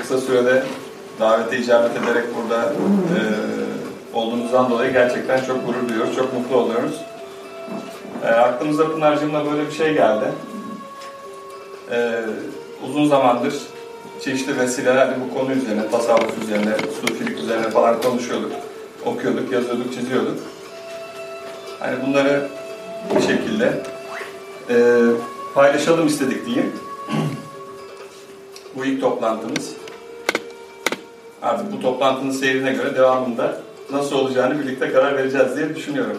kısa sürede davete icabet ederek burada e, olduğunuzdan dolayı gerçekten çok gurur duyuyoruz, çok mutlu oluyoruz. E, aklımıza Pınar'cığımla böyle bir şey geldi. E, uzun zamandır çeşitli vesilelerle bu konu üzerine, tasavvuf üzerine, sufilik üzerine falan konuşuyorduk. Okuyorduk, yazıyorduk, çiziyorduk. Hani bunları bir şekilde e, paylaşalım istedik diyeyim. bu ilk toplantımız. Artık bu toplantının seyrine göre devamında nasıl olacağını birlikte karar vereceğiz diye düşünüyorum.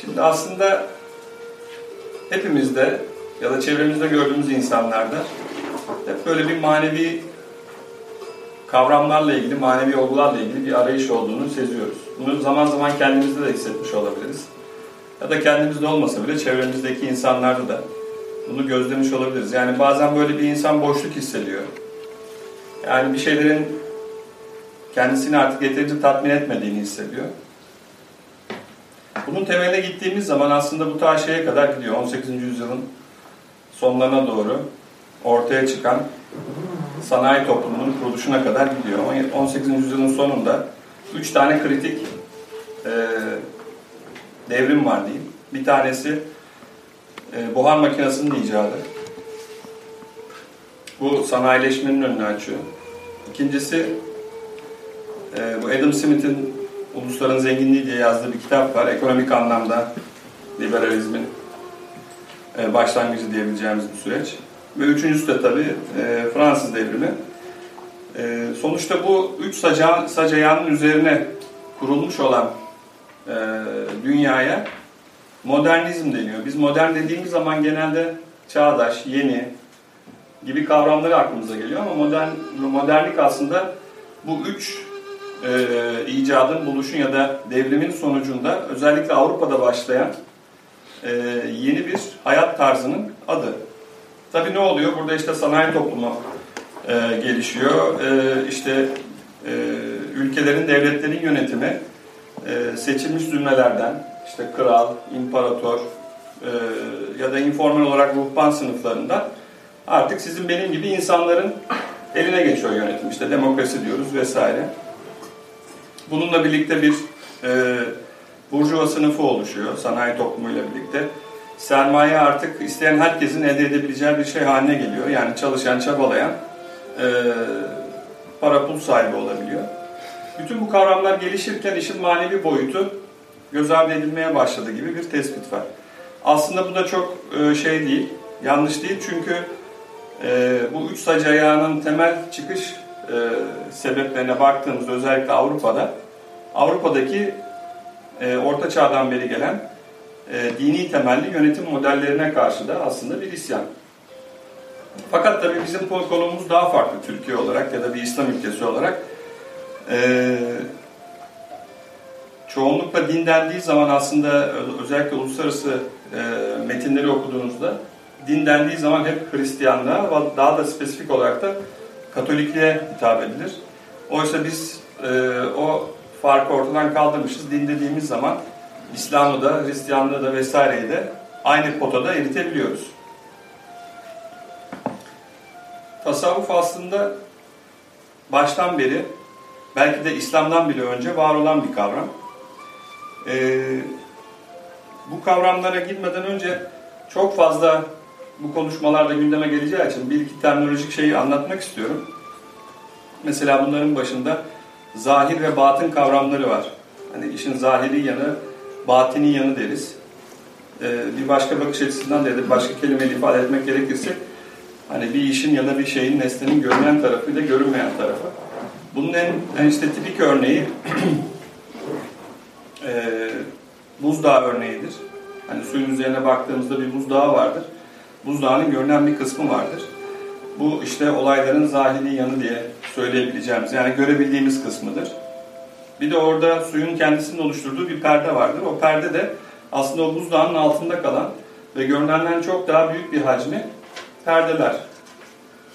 Şimdi aslında hepimizde ya da çevremizde gördüğümüz insanlarda hep böyle bir manevi kavramlarla ilgili, manevi olgularla ilgili bir arayış olduğunu seziyoruz. Bunu zaman zaman kendimizde de hissetmiş olabiliriz. Ya da kendimizde olmasa bile çevremizdeki insanlarda da bunu gözlemiş olabiliriz. Yani bazen böyle bir insan boşluk hissediyor. Yani bir şeylerin kendisini artık yeterince tatmin etmediğini hissediyor. Bunun temeline gittiğimiz zaman aslında bu ta şeye kadar gidiyor. 18. yüzyılın sonlarına doğru ortaya çıkan sanayi toplumunun kuruluşuna kadar gidiyor. 18. yüzyılın sonunda üç tane kritik e, devrim var diyeyim. Bir tanesi e, buhar makinesinin icadı. Bu sanayileşmenin önünü açıyor. İkincisi e, bu Adam Smith'in Ulusların Zenginliği diye yazdığı bir kitap var. Ekonomik anlamda liberalizmin e, başlangıcı diyebileceğimiz bir süreç. Ve üçüncüsü de tabii e, Fransız devrimi. E, sonuçta bu üç saca, sacayanın üzerine kurulmuş olan e, dünyaya modernizm deniyor. Biz modern dediğimiz zaman genelde çağdaş, yeni gibi kavramları aklımıza geliyor ama modern modernlik aslında bu üç e, icadın, buluşun ya da devrimin sonucunda özellikle Avrupa'da başlayan e, yeni bir hayat tarzının adı. Tabii ne oluyor? Burada işte sanayi toplumu e, gelişiyor. E, işte e, ülkelerin, devletlerin yönetimi e, seçilmiş zümrelerden, işte kral, imparator e, ya da informal olarak ruhban sınıflarında artık sizin benim gibi insanların eline geçiyor yönetim. İşte demokrasi diyoruz vesaire. Bununla birlikte bir e, burjuva sınıfı oluşuyor sanayi toplumuyla birlikte. Sermaye artık isteyen herkesin elde edebileceği bir şey haline geliyor. Yani çalışan, çabalayan e, para pul sahibi olabiliyor. Bütün bu kavramlar gelişirken işin manevi boyutu göz ardı edilmeye başladı gibi bir tespit var. Aslında bu da çok e, şey değil, yanlış değil çünkü e, bu üç sac ayağının temel çıkış e, sebeplerine baktığımızda özellikle Avrupa'da Avrupa'daki e, Orta Çağ'dan beri gelen e, dini temelli yönetim modellerine karşı da aslında bir isyan. Fakat tabii bizim konumuz daha farklı Türkiye olarak ya da bir İslam ülkesi olarak. E, çoğunlukla din dendiği zaman aslında özellikle uluslararası e, metinleri okuduğunuzda din dendiği zaman hep Hristiyanlığa daha da spesifik olarak da Katolikliğe hitap edilir. Oysa biz e, o farkı ortadan kaldırmışız. Din dediğimiz zaman İslam'ı da, Hristiyanlığı da vesaireyi de aynı potada eritebiliyoruz. Tasavvuf aslında baştan beri, belki de İslam'dan bile önce var olan bir kavram. Ee, bu kavramlara gitmeden önce çok fazla bu konuşmalarda gündeme geleceği için bir iki terminolojik şeyi anlatmak istiyorum. Mesela bunların başında zahir ve batın kavramları var. Hani işin zahiri yanı, batini yanı deriz. Ee, bir başka bakış açısından da başka kelimeyle ifade etmek gerekirse hani bir işin ya da bir şeyin, nesnenin görünen tarafı ile görünmeyen tarafı. Bunun en, en işte tipik örneği e, buzdağı örneğidir. Hani suyun üzerine baktığımızda bir buzdağı vardır. Buzdağının görünen bir kısmı vardır. Bu işte olayların zahiri yanı diye söyleyebileceğimiz, yani görebildiğimiz kısmıdır. Bir de orada suyun kendisinin oluşturduğu bir perde vardır. O perde de aslında o buzdağının altında kalan ve görünenden çok daha büyük bir hacmi perdeler.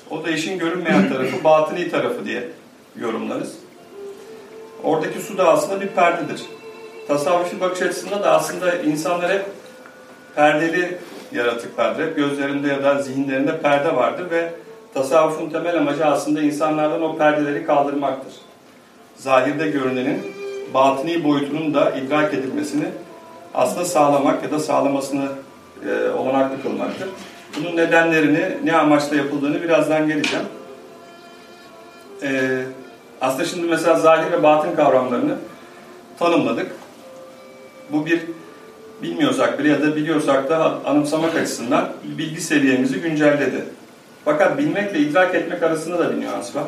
O da işin görünmeyen tarafı, batıni tarafı diye yorumlarız. Oradaki su da aslında bir perdedir. Tasavvufi bakış açısında da aslında insanlar hep perdeli yaratıklardır. Hep gözlerinde ya da zihinlerinde perde vardır ve tasavvufun temel amacı aslında insanlardan o perdeleri kaldırmaktır. Zahirde görünenin batini boyutunun da idrak edilmesini aslında sağlamak ya da sağlamasını e, olanaklı kılmaktır. Bunun nedenlerini, ne amaçla yapıldığını birazdan geleceğim. E, aslında şimdi mesela zahir ve batın kavramlarını tanımladık. Bu bir bilmiyorsak bile ya da biliyorsak da anımsamak açısından bilgi seviyemizi güncelledi. Fakat bilmekle idrak etmek arasında da bir nüans var.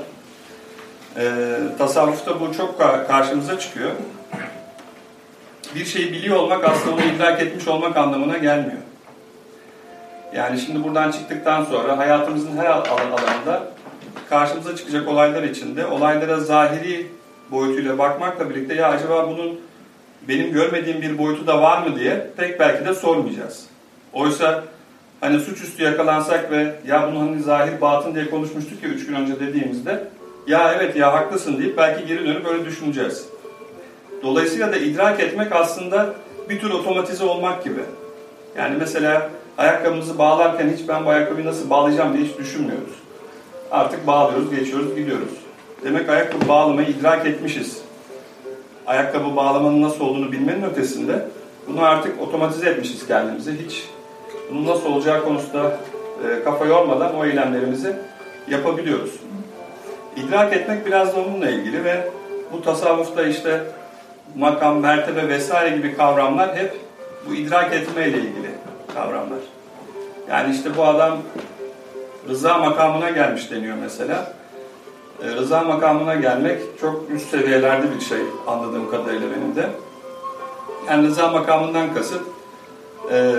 Ee, tasavvufta bu çok karşımıza çıkıyor. Bir şeyi biliyor olmak aslında onu idrak etmiş olmak anlamına gelmiyor. Yani şimdi buradan çıktıktan sonra hayatımızın her alanında karşımıza çıkacak olaylar içinde olaylara zahiri boyutuyla bakmakla birlikte ya acaba bunun benim görmediğim bir boyutu da var mı diye pek belki de sormayacağız. Oysa hani suçüstü yakalansak ve ya bunu hani zahir batın diye konuşmuştuk ya üç gün önce dediğimizde ya evet ya haklısın deyip belki geri dönüp öyle düşüneceğiz. Dolayısıyla da idrak etmek aslında bir tür otomatize olmak gibi. Yani mesela ayakkabımızı bağlarken hiç ben bu ayakkabıyı nasıl bağlayacağım diye hiç düşünmüyoruz. Artık bağlıyoruz, geçiyoruz, gidiyoruz. Demek ayakkabı bağlamayı idrak etmişiz. Ayakkabı bağlamanın nasıl olduğunu bilmenin ötesinde bunu artık otomatize etmişiz kendimize. Hiç bunun nasıl olacağı konusunda e, kafa yormadan o eylemlerimizi yapabiliyoruz. İdrak etmek biraz da onunla ilgili ve bu tasavvufta işte makam, mertebe vesaire gibi kavramlar hep bu idrak etme ilgili kavramlar. Yani işte bu adam rıza makamına gelmiş deniyor mesela. E, rıza makamına gelmek çok üst seviyelerde bir şey anladığım kadarıyla benim de. Yani rıza makamından kasıt e,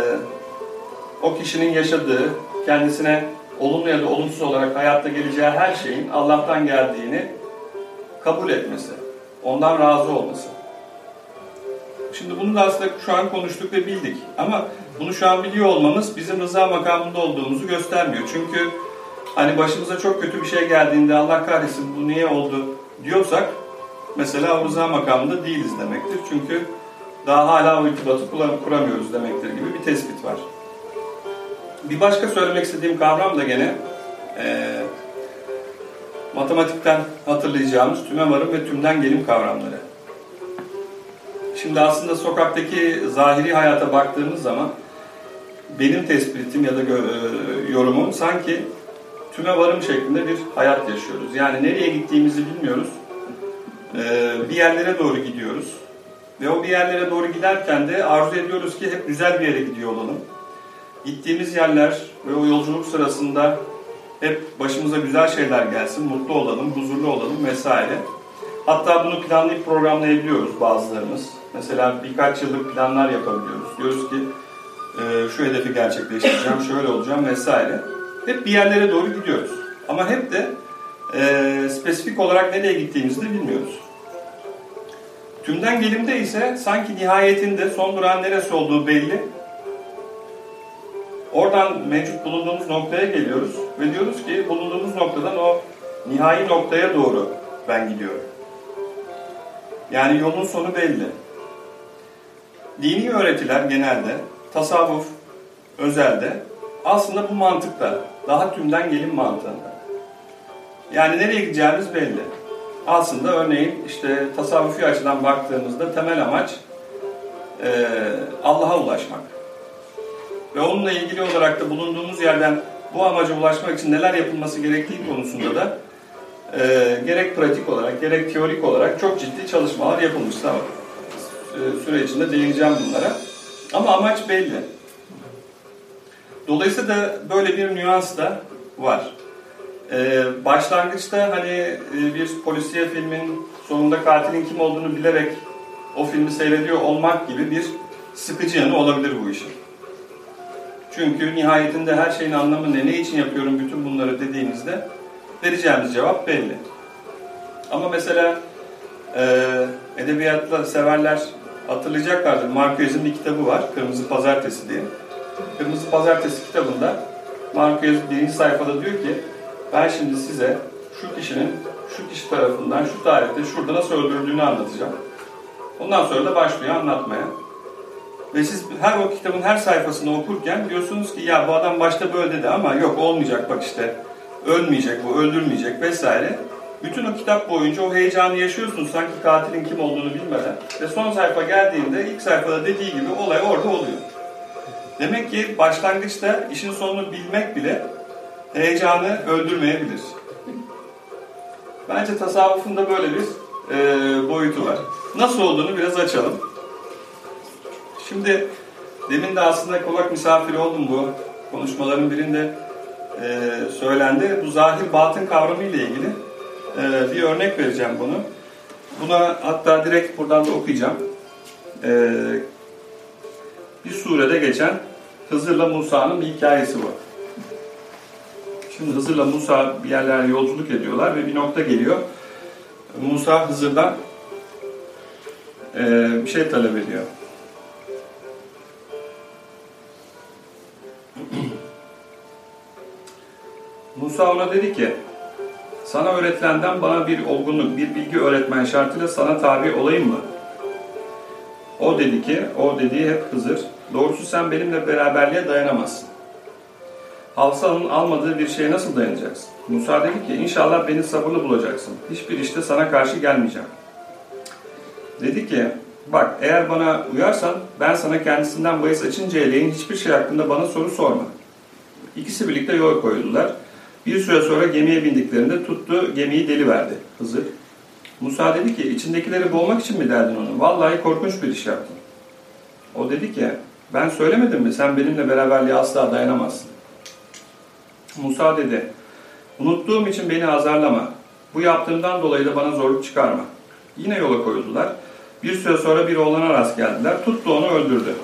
o kişinin yaşadığı, kendisine olumlu ya da olumsuz olarak hayatta geleceği her şeyin Allah'tan geldiğini kabul etmesi, ondan razı olması. Şimdi bunu da aslında şu an konuştuk ve bildik. Ama bunu şu an biliyor olmamız bizim rıza makamında olduğumuzu göstermiyor. Çünkü hani başımıza çok kötü bir şey geldiğinde Allah kahretsin bu niye oldu diyorsak mesela o rıza makamında değiliz demektir. Çünkü daha hala o irtibatı kuramıyoruz demektir gibi bir tespit var. Bir başka söylemek istediğim kavram da gene e, matematikten hatırlayacağımız tüme varım ve tümden gelim kavramları. Şimdi aslında sokaktaki zahiri hayata baktığımız zaman benim tespitim ya da e, yorumum sanki tüme varım şeklinde bir hayat yaşıyoruz. Yani nereye gittiğimizi bilmiyoruz. E, bir yerlere doğru gidiyoruz. Ve o bir yerlere doğru giderken de arzu ediyoruz ki hep güzel bir yere gidiyor olalım. Gittiğimiz yerler ve o yolculuk sırasında hep başımıza güzel şeyler gelsin, mutlu olalım, huzurlu olalım vesaire. Hatta bunu planlayıp programlayabiliyoruz bazılarımız. Mesela birkaç yıllık planlar yapabiliyoruz. Diyoruz ki e, şu hedefi gerçekleştireceğim, şöyle olacağım vesaire. Hep bir yerlere doğru gidiyoruz. Ama hep de e, spesifik olarak nereye gittiğimizi de bilmiyoruz. Tümden gelimde ise sanki nihayetinde son durağın neresi olduğu belli. Oradan mevcut bulunduğumuz noktaya geliyoruz ve diyoruz ki bulunduğumuz noktadan o nihai noktaya doğru ben gidiyorum. Yani yolun sonu belli. Dini öğretiler genelde, tasavvuf özelde aslında bu mantıkta, daha tümden gelim mantığında. Yani nereye gideceğimiz belli. Aslında örneğin işte tasavvufi açıdan baktığımızda temel amaç e, Allah'a ulaşmak. Ve onunla ilgili olarak da bulunduğumuz yerden bu amaca ulaşmak için neler yapılması gerektiği konusunda da e, gerek pratik olarak gerek teorik olarak çok ciddi çalışmalar yapılmış. Tamam. E, süre içinde değineceğim bunlara. Ama amaç belli. Dolayısıyla da böyle bir nüans da var. Ee, başlangıçta hani e, bir polisiye filmin sonunda katilin kim olduğunu bilerek o filmi seyrediyor olmak gibi bir sıkıcı yanı olabilir bu işin. Çünkü nihayetinde her şeyin anlamı ne, ne için yapıyorum bütün bunları dediğimizde vereceğimiz cevap belli. Ama mesela e, edebiyatla severler hatırlayacaklardır. Marquez'in bir kitabı var, Kırmızı Pazartesi diye. Kırmızı Pazartesi kitabında Marquez birinci sayfada diyor ki ben şimdi size şu kişinin şu kişi tarafından şu tarihte şurada nasıl öldürüldüğünü anlatacağım. Ondan sonra da başlıyor anlatmaya. Ve siz her o kitabın her sayfasını okurken diyorsunuz ki ya bu adam başta böyle dedi ama yok olmayacak bak işte ölmeyecek, bu öldürmeyecek vesaire. Bütün o kitap boyunca o heyecanı yaşıyorsunuz sanki katilin kim olduğunu bilmeden. Ve son sayfa geldiğinde ilk sayfada dediği gibi olay orada oluyor. Demek ki başlangıçta işin sonunu bilmek bile heyecanı öldürmeyebilir. Bence tasavvufun da böyle bir e, boyutu var. Nasıl olduğunu biraz açalım. Şimdi demin de aslında kulak misafiri oldum bu konuşmaların birinde e, söylendi. Bu zahir batın kavramı ile ilgili e, bir örnek vereceğim bunu. Buna hatta direkt buradan da okuyacağım. E, bir surede geçen Hızır'la Musa'nın bir hikayesi bu. Şimdi Hızır'la Musa bir yerlere yolculuk ediyorlar ve bir nokta geliyor. Musa Hızır'dan e, bir şey talep ediyor. Musa ona dedi ki, sana öğretilenden bana bir olgunluk, bir bilgi öğretmen şartıyla sana tabi olayım mı? O dedi ki, o dediği hep Hızır, doğrusu sen benimle beraberliğe dayanamazsın. Hafsanın almadığı bir şeye nasıl dayanacaksın? Musa dedi ki, inşallah beni sabırlı bulacaksın. Hiçbir işte sana karşı gelmeyeceğim. Dedi ki, bak eğer bana uyarsan ben sana kendisinden bahis açıncaya değin hiçbir şey hakkında bana soru sorma. İkisi birlikte yol koydular. Bir süre sonra gemiye bindiklerinde tuttu gemiyi deli verdi Hızır. Musa dedi ki içindekileri boğmak için mi derdin onu? Vallahi korkunç bir iş yaptın. O dedi ki ben söylemedim mi sen benimle beraberliğe asla dayanamazsın. Musa dedi unuttuğum için beni azarlama. Bu yaptığımdan dolayı da bana zorluk çıkarma. Yine yola koyuldular. Bir süre sonra bir oğlana rast geldiler. Tuttu onu öldürdü.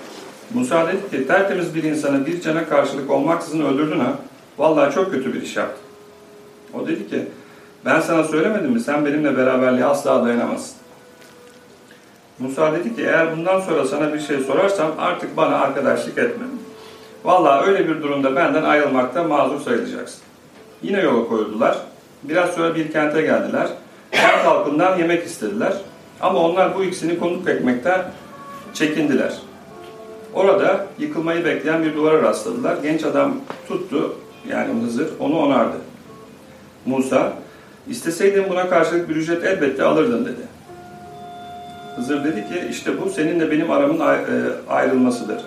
Musa dedi ki tertemiz bir insanı bir cana karşılık olmaksızın öldürdün ha. Vallahi çok kötü bir iş yaptın. O dedi ki, ben sana söylemedim mi sen benimle beraberliğe asla dayanamazsın. Musa dedi ki, eğer bundan sonra sana bir şey sorarsam artık bana arkadaşlık etme. Vallahi öyle bir durumda benden ayrılmakta mazur sayılacaksın. Yine yola koyuldular. Biraz sonra bir kente geldiler. Kent halkından yemek istediler. Ama onlar bu ikisini konuk etmekten çekindiler. Orada yıkılmayı bekleyen bir duvara rastladılar. Genç adam tuttu, yani Hızır onu onardı. Musa, isteseydin buna karşılık bir ücret elbette alırdın dedi. Hızır dedi ki işte bu seninle benim aramın e, ayrılmasıdır.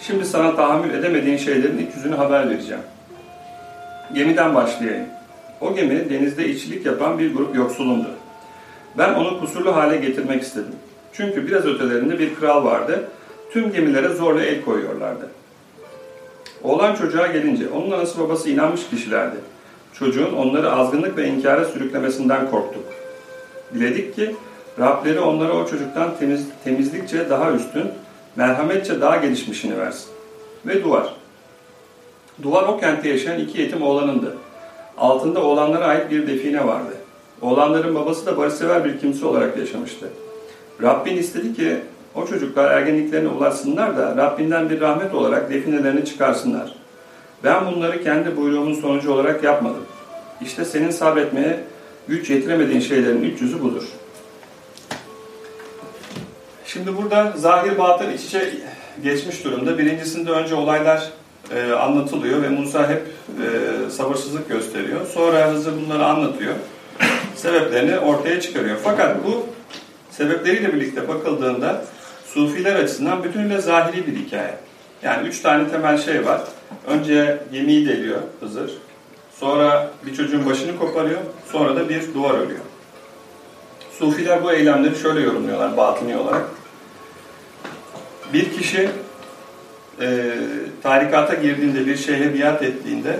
Şimdi sana tahammül edemediğin şeylerin ilk yüzünü haber vereceğim. Gemiden başlayayım. O gemi denizde içilik yapan bir grup yoksulundu. Ben onu kusurlu hale getirmek istedim. Çünkü biraz ötelerinde bir kral vardı. Tüm gemilere zorla el koyuyorlardı. Oğlan çocuğa gelince onun anası babası inanmış kişilerdi. Çocuğun onları azgınlık ve inkara sürüklemesinden korktuk. Diledik ki Rableri onlara o çocuktan temiz, temizlikçe daha üstün, merhametçe daha gelişmişini versin. Ve duvar. Duvar o kentte yaşayan iki yetim oğlanındı. Altında oğlanlara ait bir define vardı. Oğlanların babası da barışsever bir kimse olarak yaşamıştı. Rabbin istedi ki o çocuklar ergenliklerine ulaşsınlar da Rabbinden bir rahmet olarak definelerini çıkarsınlar. Ben bunları kendi buyruğumun sonucu olarak yapmadım. İşte senin sabretmeye güç yetiremediğin şeylerin üç yüzü budur. Şimdi burada zahir batıl iç içe geçmiş durumda. Birincisinde önce olaylar e, anlatılıyor ve Musa hep e, sabırsızlık gösteriyor. Sonra Hızır bunları anlatıyor. Sebeplerini ortaya çıkarıyor. Fakat bu sebepleriyle birlikte bakıldığında Sufiler açısından bütünüyle zahiri bir hikaye. Yani üç tane temel şey var. Önce gemiyi deliyor Hızır. Sonra bir çocuğun başını koparıyor. Sonra da bir duvar örüyor. Sufiler bu eylemleri şöyle yorumluyorlar batıni olarak. Bir kişi e, tarikata girdiğinde, bir şeyhe biat ettiğinde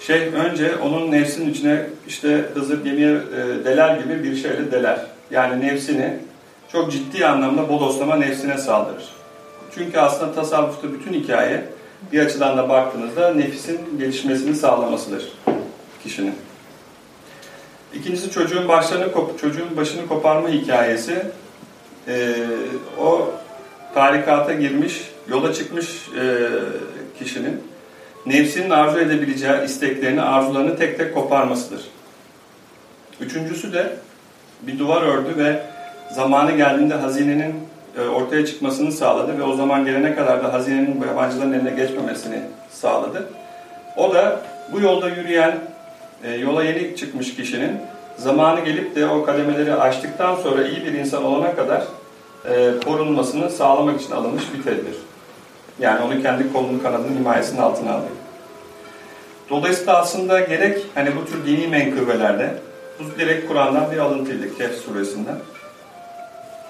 şey önce onun nefsinin içine işte Hızır gemiye e, deler gibi bir şeyle deler. Yani nefsini çok ciddi anlamda bodoslama nefsine saldırır. Çünkü aslında tasavvufta bütün hikaye bir açıdan da baktığınızda nefisin gelişmesini sağlamasıdır kişinin. İkincisi çocuğun başlarını çocuğun başını koparma hikayesi. Ee, o tarikata girmiş, yola çıkmış e, kişinin nefsinin arzu edebileceği isteklerini, arzularını tek tek koparmasıdır. Üçüncüsü de bir duvar ördü ve zamanı geldiğinde hazinenin e, ortaya çıkmasını sağladı ve o zaman gelene kadar da hazinenin yabancıların eline geçmemesini sağladı. O da bu yolda yürüyen e, yola yeni çıkmış kişinin zamanı gelip de o kademeleri aştıktan sonra iyi bir insan olana kadar e, korunmasını sağlamak için alınmış bir tedbir. Yani onu kendi kolunu kanadının himayesinin altına alıyor. Dolayısıyla aslında gerek hani bu tür dini menkıbelerde, bu direkt Kur'an'dan bir alıntıydı Kehf suresinden.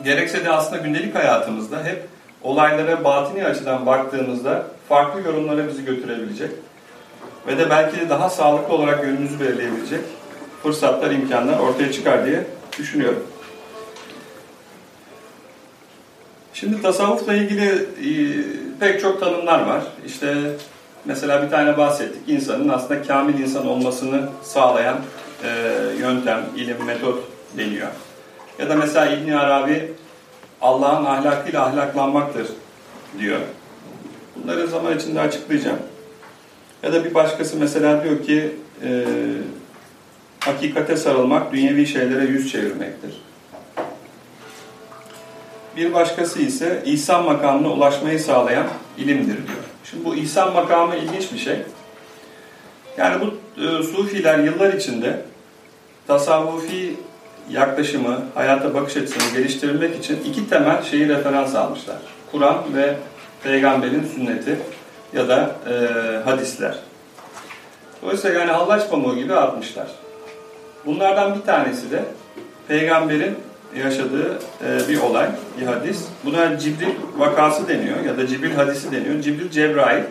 Gerekse de aslında gündelik hayatımızda hep olaylara batini açıdan baktığımızda farklı yorumlara bizi götürebilecek ve de belki de daha sağlıklı olarak yönümüzü belirleyebilecek fırsatlar, imkanlar ortaya çıkar diye düşünüyorum. Şimdi tasavvufla ilgili e, pek çok tanımlar var. İşte mesela bir tane bahsettik. İnsanın aslında kamil insan olmasını sağlayan e, yöntem, ilim, metot deniyor. Ya da mesela İbn Arabi Allah'ın ahlakıyla ahlaklanmaktır diyor. Bunları zaman içinde açıklayacağım. Ya da bir başkası mesela diyor ki e, hakikate sarılmak dünyevi şeylere yüz çevirmektir. Bir başkası ise İhsan makamına ulaşmayı sağlayan ilimdir diyor. Şimdi bu İhsan makamı ilginç bir şey. Yani bu e, Sufiler yıllar içinde tasavvufi yaklaşımı, hayata bakış açısını geliştirmek için iki temel şeyi referans almışlar. Kur'an ve peygamberin sünneti ya da e, hadisler. Dolayısıyla yani hallaç pamuğu gibi atmışlar. Bunlardan bir tanesi de peygamberin yaşadığı e, bir olay, bir hadis. Buna Cibril vakası deniyor ya da Cibril hadisi deniyor. Cibril Cebrail.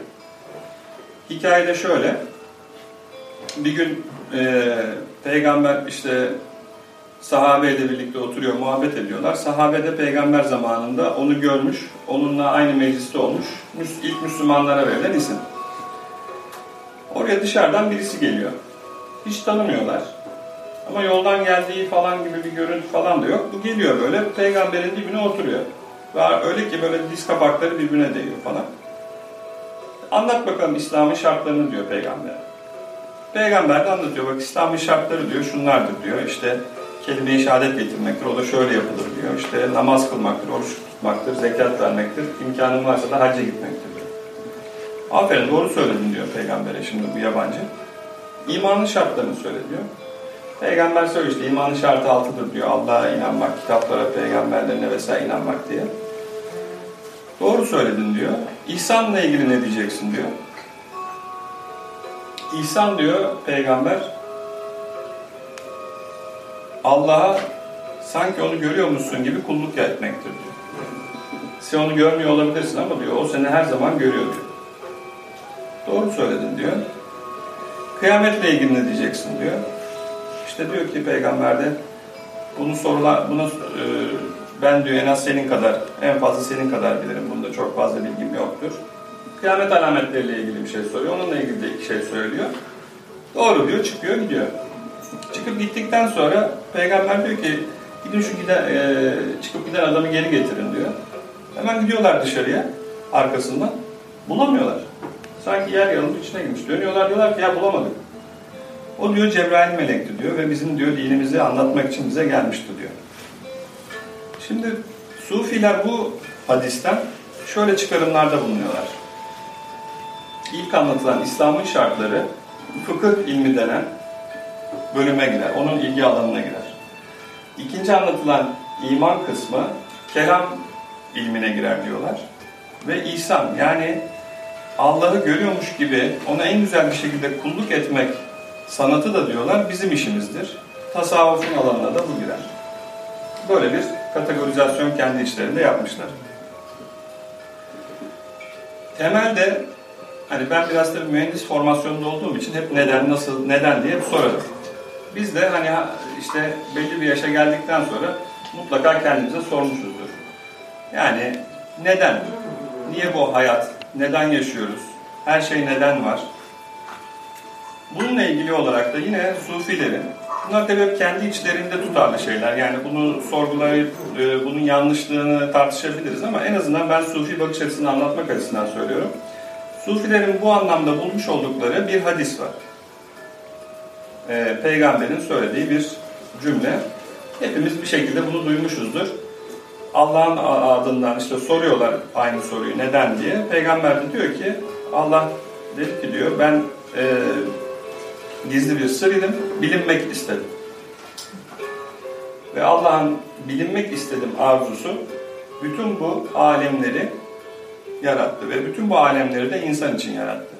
Hikayede şöyle. Bir gün e, peygamber işte sahabeyle birlikte oturuyor, muhabbet ediyorlar. Sahabe de peygamber zamanında onu görmüş, onunla aynı mecliste olmuş. İlk Müslümanlara verilen isim. Oraya dışarıdan birisi geliyor. Hiç tanımıyorlar. Ama yoldan geldiği falan gibi bir görüntü falan da yok. Bu geliyor böyle peygamberin dibine oturuyor. Ve öyle ki böyle diz kapakları birbirine değiyor falan. Anlat bakalım İslam'ın şartlarını diyor peygamber. Peygamber de anlatıyor. Bak İslam'ın şartları diyor şunlardır diyor. İşte kelime-i şehadet getirmektir. O da şöyle yapılır diyor. İşte namaz kılmaktır, oruç tutmaktır, zekat vermektir. İmkanın varsa da hacca gitmektir diyor. Aferin doğru söyledin diyor peygambere şimdi bu yabancı. İmanın şartlarını söyle diyor. Peygamber söylüyor işte imanın şartı altıdır diyor. Allah'a inanmak, kitaplara, peygamberlerine vesaire inanmak diye. Doğru söyledin diyor. İhsanla ilgili ne diyeceksin diyor. İhsan diyor peygamber Allah'a sanki onu görüyormuşsun gibi kulluk etmektir diyor. Sen onu görmüyor olabilirsin ama diyor o seni her zaman görüyor diyor. Doğru söyledin diyor. Kıyametle ilgili ne diyeceksin diyor. İşte diyor ki peygamberde bunu sorular, bunu e, ben diyor en az senin kadar, en fazla senin kadar bilirim. Bunda çok fazla bilgim yoktur. Kıyamet alametleriyle ilgili bir şey soruyor. Onunla ilgili de iki şey söylüyor. Doğru diyor, çıkıyor, gidiyor. Çıkıp gittikten sonra peygamber diyor ki gidin şu giden, e, çıkıp giden adamı geri getirin diyor. Hemen gidiyorlar dışarıya arkasından. Bulamıyorlar. Sanki yer yarılıp içine girmiş. Dönüyorlar diyorlar ki ya bulamadık. O diyor Cebrail melekti diyor ve bizim diyor dinimizi anlatmak için bize gelmişti diyor. Şimdi Sufiler bu hadisten şöyle çıkarımlarda bulunuyorlar. İlk anlatılan İslam'ın şartları fıkıh ilmi denen bölüme girer. Onun ilgi alanına girer. İkinci anlatılan iman kısmı kelam ilmine girer diyorlar. Ve İhsan yani Allah'ı görüyormuş gibi ona en güzel bir şekilde kulluk etmek sanatı da diyorlar bizim işimizdir. Tasavvufun alanına da bu girer. Böyle bir kategorizasyon kendi içlerinde yapmışlar. Temelde hani ben biraz da mühendis formasyonunda olduğum için hep neden, nasıl, neden diye sorarım. Biz de hani işte belli bir yaşa geldikten sonra mutlaka kendimize sormuşuzdur. Yani neden? Niye bu hayat? Neden yaşıyoruz? Her şey neden var? Bununla ilgili olarak da yine Sufilerin, bunlar tabii hep kendi içlerinde tutarlı şeyler. Yani bunu sorgulayıp e, bunun yanlışlığını tartışabiliriz ama en azından ben Sufi bakış açısını anlatmak açısından söylüyorum. Sufilerin bu anlamda bulmuş oldukları bir hadis var. E, Peygamberin söylediği bir cümle. Hepimiz bir şekilde bunu duymuşuzdur. Allah'ın adından işte soruyorlar aynı soruyu neden diye. Peygamber de diyor ki Allah dedi ki diyor ben e, gizli bir sır idim, bilinmek istedim. Ve Allah'ın bilinmek istedim arzusu bütün bu alemleri yarattı ve bütün bu alemleri de insan için yarattı.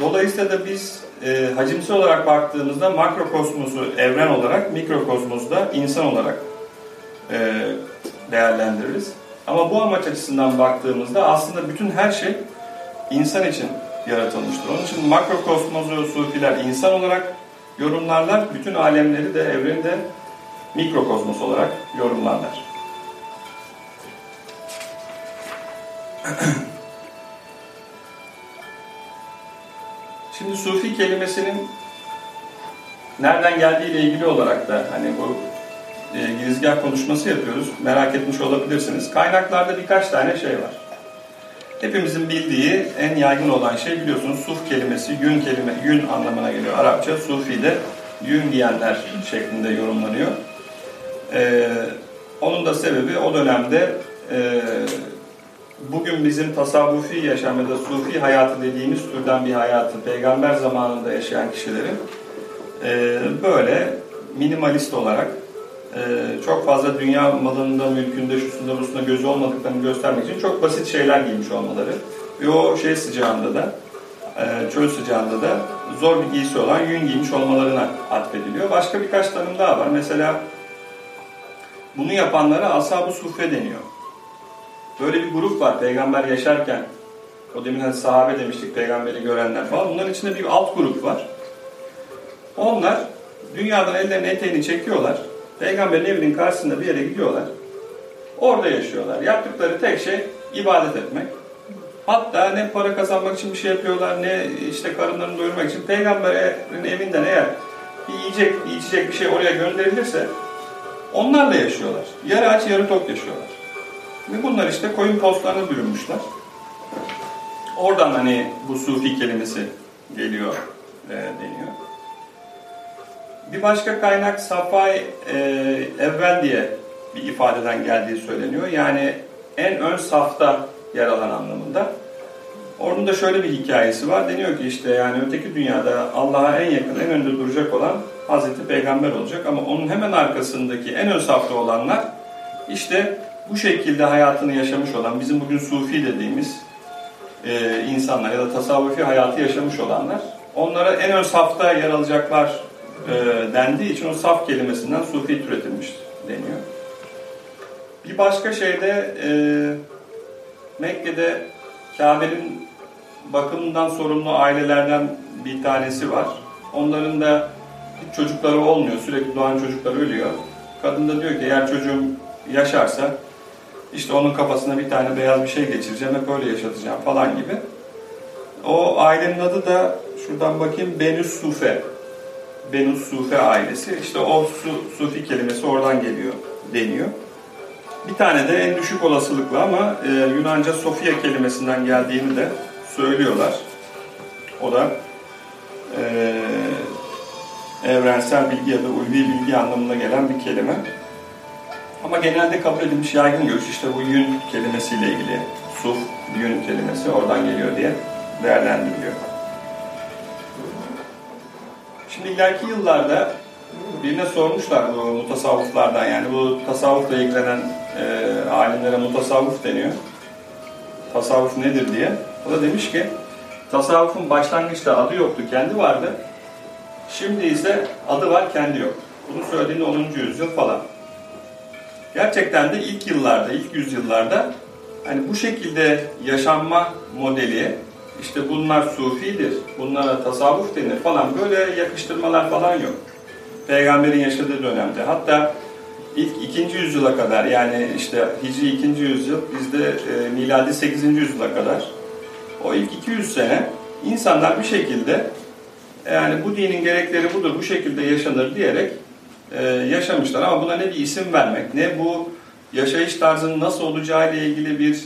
Dolayısıyla da biz e, hacimsi olarak baktığımızda makrokosmosu evren olarak, mikrokosmosu da insan olarak e, değerlendiririz. Ama bu amaç açısından baktığımızda aslında bütün her şey insan için yaratılmıştır. Onun için makrokosmosu sufiler insan olarak yorumlarlar, bütün alemleri de evreni de mikrokosmos olarak yorumlarlar. Şimdi sufi kelimesinin nereden geldiği ile ilgili olarak da hani bu e, girizgah konuşması yapıyoruz. Merak etmiş olabilirsiniz. Kaynaklarda birkaç tane şey var. Hepimizin bildiği en yaygın olan şey biliyorsunuz suf kelimesi yün kelime yün anlamına geliyor. Arapça sufi de yün giyenler şeklinde yorumlanıyor. Ee, onun da sebebi o dönemde e, bugün bizim tasavvufi yaşam ya da sufi hayatı dediğimiz türden bir hayatı peygamber zamanında yaşayan kişilerin e, böyle minimalist olarak çok fazla dünya malında, mülkünde, şusunda, busunda gözü olmadıklarını göstermek için çok basit şeyler giymiş olmaları ve o şey sıcağında da e, çöl sıcağında da zor bir giysi olan yün giymiş olmalarına atfediliyor. Başka birkaç tanım daha var. Mesela bunu yapanlara ashab-ı suffe deniyor. Böyle bir grup var peygamber yaşarken. O demin hani sahabe demiştik peygamberi görenler falan. Bunların içinde bir alt grup var. Onlar dünyadan ellerini eteğini çekiyorlar. Peygamberin evinin karşısında bir yere gidiyorlar. Orada yaşıyorlar. Yaptıkları tek şey ibadet etmek. Hatta ne para kazanmak için bir şey yapıyorlar ne işte karınlarını doyurmak için. Peygamberin evinden eğer bir yiyecek, içecek bir şey oraya gönderilirse onlarla yaşıyorlar. Yarı aç yarı tok yaşıyorlar. Ve bunlar işte koyun postlarına bürünmüşler. Oradan hani bu sufi kelimesi geliyor e, deniyor. Bir başka kaynak Safai e, evvel diye bir ifadeden geldiği söyleniyor. Yani en ön safta yer alan anlamında. Onun da şöyle bir hikayesi var. Deniyor ki işte yani öteki dünyada Allah'a en yakın, en önde duracak olan Hazreti Peygamber olacak. Ama onun hemen arkasındaki en ön safta olanlar işte bu şekilde hayatını yaşamış olan, bizim bugün sufi dediğimiz e, insanlar ya da tasavvufi hayatı yaşamış olanlar, onlara en ön safta yer alacaklar e, dendiği için o saf kelimesinden sufi türetilmiş deniyor. Bir başka şeyde e, Mekke'de Kabe'nin bakımından sorumlu ailelerden bir tanesi var. Onların da hiç çocukları olmuyor. Sürekli doğan çocuklar ölüyor. Kadın da diyor ki eğer çocuğum yaşarsa işte onun kafasına bir tane beyaz bir şey geçireceğim, hep öyle yaşatacağım falan gibi. O ailenin adı da şuradan bakayım Benüs Sufe. Benus Sufe ailesi. İşte o su, Sufi kelimesi oradan geliyor deniyor. Bir tane de en düşük olasılıkla ama e, Yunanca Sofia kelimesinden geldiğini de söylüyorlar. O da e, evrensel bilgi ya da ulvi bilgi anlamına gelen bir kelime. Ama genelde kabul edilmiş yaygın görüş işte bu yün kelimesiyle ilgili. Suf, yün kelimesi oradan geliyor diye değerlendiriliyor. Şimdi ileriki yıllarda birine sormuşlar bu mutasavvıflardan yani bu tasavvufla ilgilenen e, alimlere mutasavvuf deniyor. Tasavvuf nedir diye. O da demiş ki tasavvufun başlangıçta adı yoktu, kendi vardı. Şimdi ise adı var, kendi yok. Bunu söylediğinde 10. yüzyıl falan. Gerçekten de ilk yıllarda, ilk yüzyıllarda hani bu şekilde yaşanma modeli işte bunlar sufidir, bunlara tasavvuf denir falan böyle yakıştırmalar falan yok. Peygamberin yaşadığı dönemde. Hatta ilk ikinci yüzyıla kadar yani işte Hicri ikinci yüzyıl bizde e, miladi 8. yüzyıla kadar o ilk 200 sene insanlar bir şekilde yani bu dinin gerekleri budur, bu şekilde yaşanır diyerek e, yaşamışlar. Ama buna ne bir isim vermek, ne bu yaşayış tarzının nasıl olacağı ile ilgili bir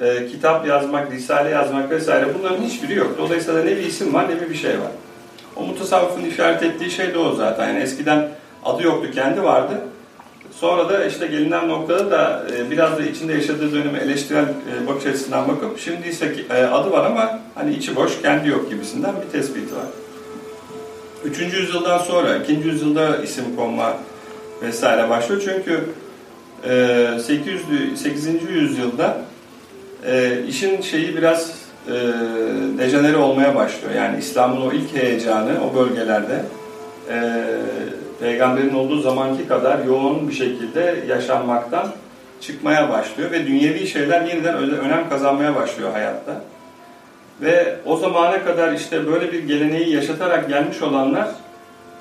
e, kitap yazmak, risale yazmak vesaire bunların hiçbiri yok. Dolayısıyla ne bir isim var ne bir şey var. O mutasavvıfın işaret ettiği şey de o zaten. Yani eskiden adı yoktu, kendi vardı. Sonra da işte gelinen noktada da e, biraz da içinde yaşadığı dönemi eleştirel e, bakış açısından bakıp şimdi ise e, adı var ama hani içi boş, kendi yok gibisinden bir tespiti var. 3. yüzyıldan sonra 2. yüzyılda isim konma vesaire başlıyor. Çünkü e, 800, 8. yüzyılda e, işin şeyi biraz e, dejenere olmaya başlıyor. Yani İslam'ın o ilk heyecanı o bölgelerde e, peygamberin olduğu zamanki kadar yoğun bir şekilde yaşanmaktan çıkmaya başlıyor ve dünyevi şeyler yeniden önem kazanmaya başlıyor hayatta. Ve o zamana kadar işte böyle bir geleneği yaşatarak gelmiş olanlar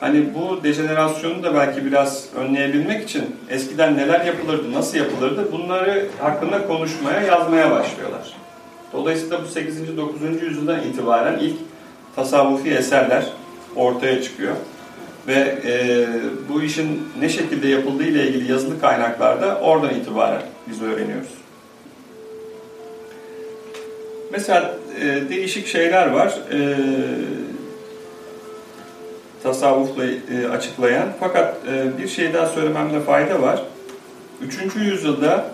hani bu dejenerasyonu da belki biraz önleyebilmek için eskiden neler yapılırdı, nasıl yapılırdı bunları hakkında konuşmaya, yazmaya başlıyorlar. Dolayısıyla bu 8. 9. yüzyıldan itibaren ilk tasavvufi eserler ortaya çıkıyor. Ve e, bu işin ne şekilde yapıldığı ile ilgili yazılı kaynaklarda oradan itibaren biz öğreniyoruz. Mesela e, değişik şeyler var. E, tasavvufla e, açıklayan. Fakat e, bir şey daha söylememde fayda var. Üçüncü yüzyılda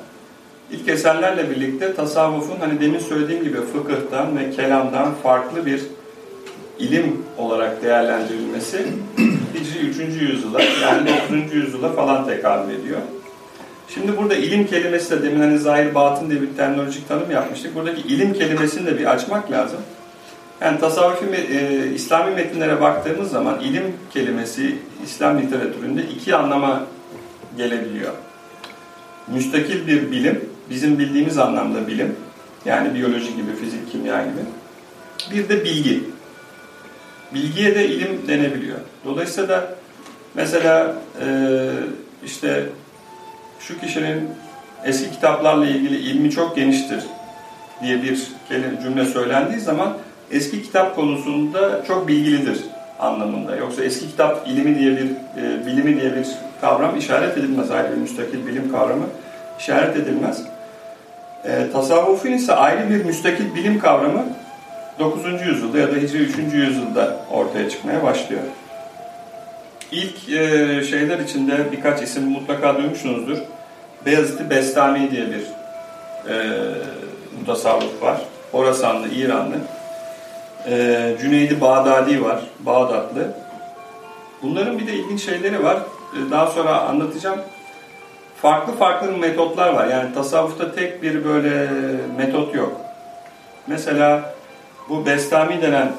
ilk eserlerle birlikte tasavvufun hani demin söylediğim gibi fıkıhtan ve kelamdan farklı bir ilim olarak değerlendirilmesi Hicri 3. yüzyıla yani 9. yüzyıla falan tekabül ediyor. Şimdi burada ilim kelimesi de demin hani zahir batın diye bir terminolojik tanım yapmıştık. Buradaki ilim kelimesini de bir açmak lazım. Yani tasavvufi e, İslami metinlere baktığımız zaman ilim kelimesi İslam literatüründe iki anlama gelebiliyor. Müstakil bir bilim, bizim bildiğimiz anlamda bilim, yani biyoloji gibi, fizik, kimya gibi. Bir de bilgi. Bilgiye de ilim denebiliyor. Dolayısıyla da mesela e, işte şu kişinin eski kitaplarla ilgili ilmi çok geniştir diye bir cümle söylendiği zaman eski kitap konusunda çok bilgilidir anlamında. Yoksa eski kitap ilimi diye bir e, bilimi diye bir kavram işaret edilmez. Ayrı bir müstakil bilim kavramı işaret edilmez. E, tasavvufun ise ayrı bir müstakil bilim kavramı 9. yüzyılda ya da Hicri 3. yüzyılda ortaya çıkmaya başlıyor. İlk e, şeyler içinde birkaç isim mutlaka duymuşsunuzdur. Beyazıt-ı Bestami diye bir e, mutasavvuf var. Horasanlı, İranlı. E, Cüneydi Bağdadi var, Bağdatlı. Bunların bir de ilginç şeyleri var. E, daha sonra anlatacağım. Farklı farklı metotlar var. Yani tasavvufta tek bir böyle metot yok. Mesela bu Bestami denen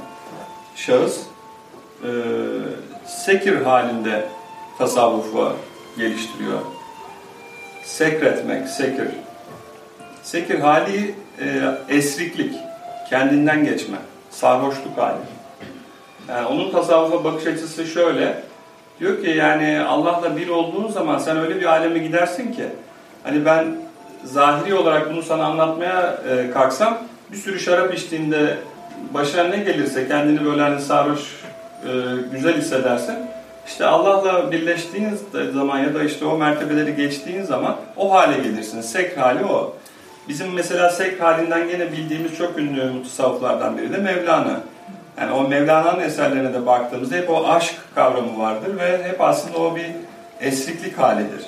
şahıs e, sekir halinde tasavvufu geliştiriyor. Sekretmek, sekir. Sekir hali e, esriklik, kendinden geçme, sarhoşluk hali. Yani onun tasavvufa bakış açısı şöyle. Diyor ki yani Allah'la bir olduğun zaman sen öyle bir aleme gidersin ki hani ben zahiri olarak bunu sana anlatmaya e, kalksam bir sürü şarap içtiğinde başına ne gelirse kendini böyle hani sarhoş e, güzel hissedersin. İşte Allah'la birleştiğin zaman ya da işte o mertebeleri geçtiğin zaman o hale gelirsin. Sek hali o. Bizim mesela sek halinden gene bildiğimiz çok ünlü mutasavvıflardan biri de Mevlana. Yani o Mevlana'nın eserlerine de baktığımızda hep o aşk kavramı vardır ve hep aslında o bir esriklik halidir.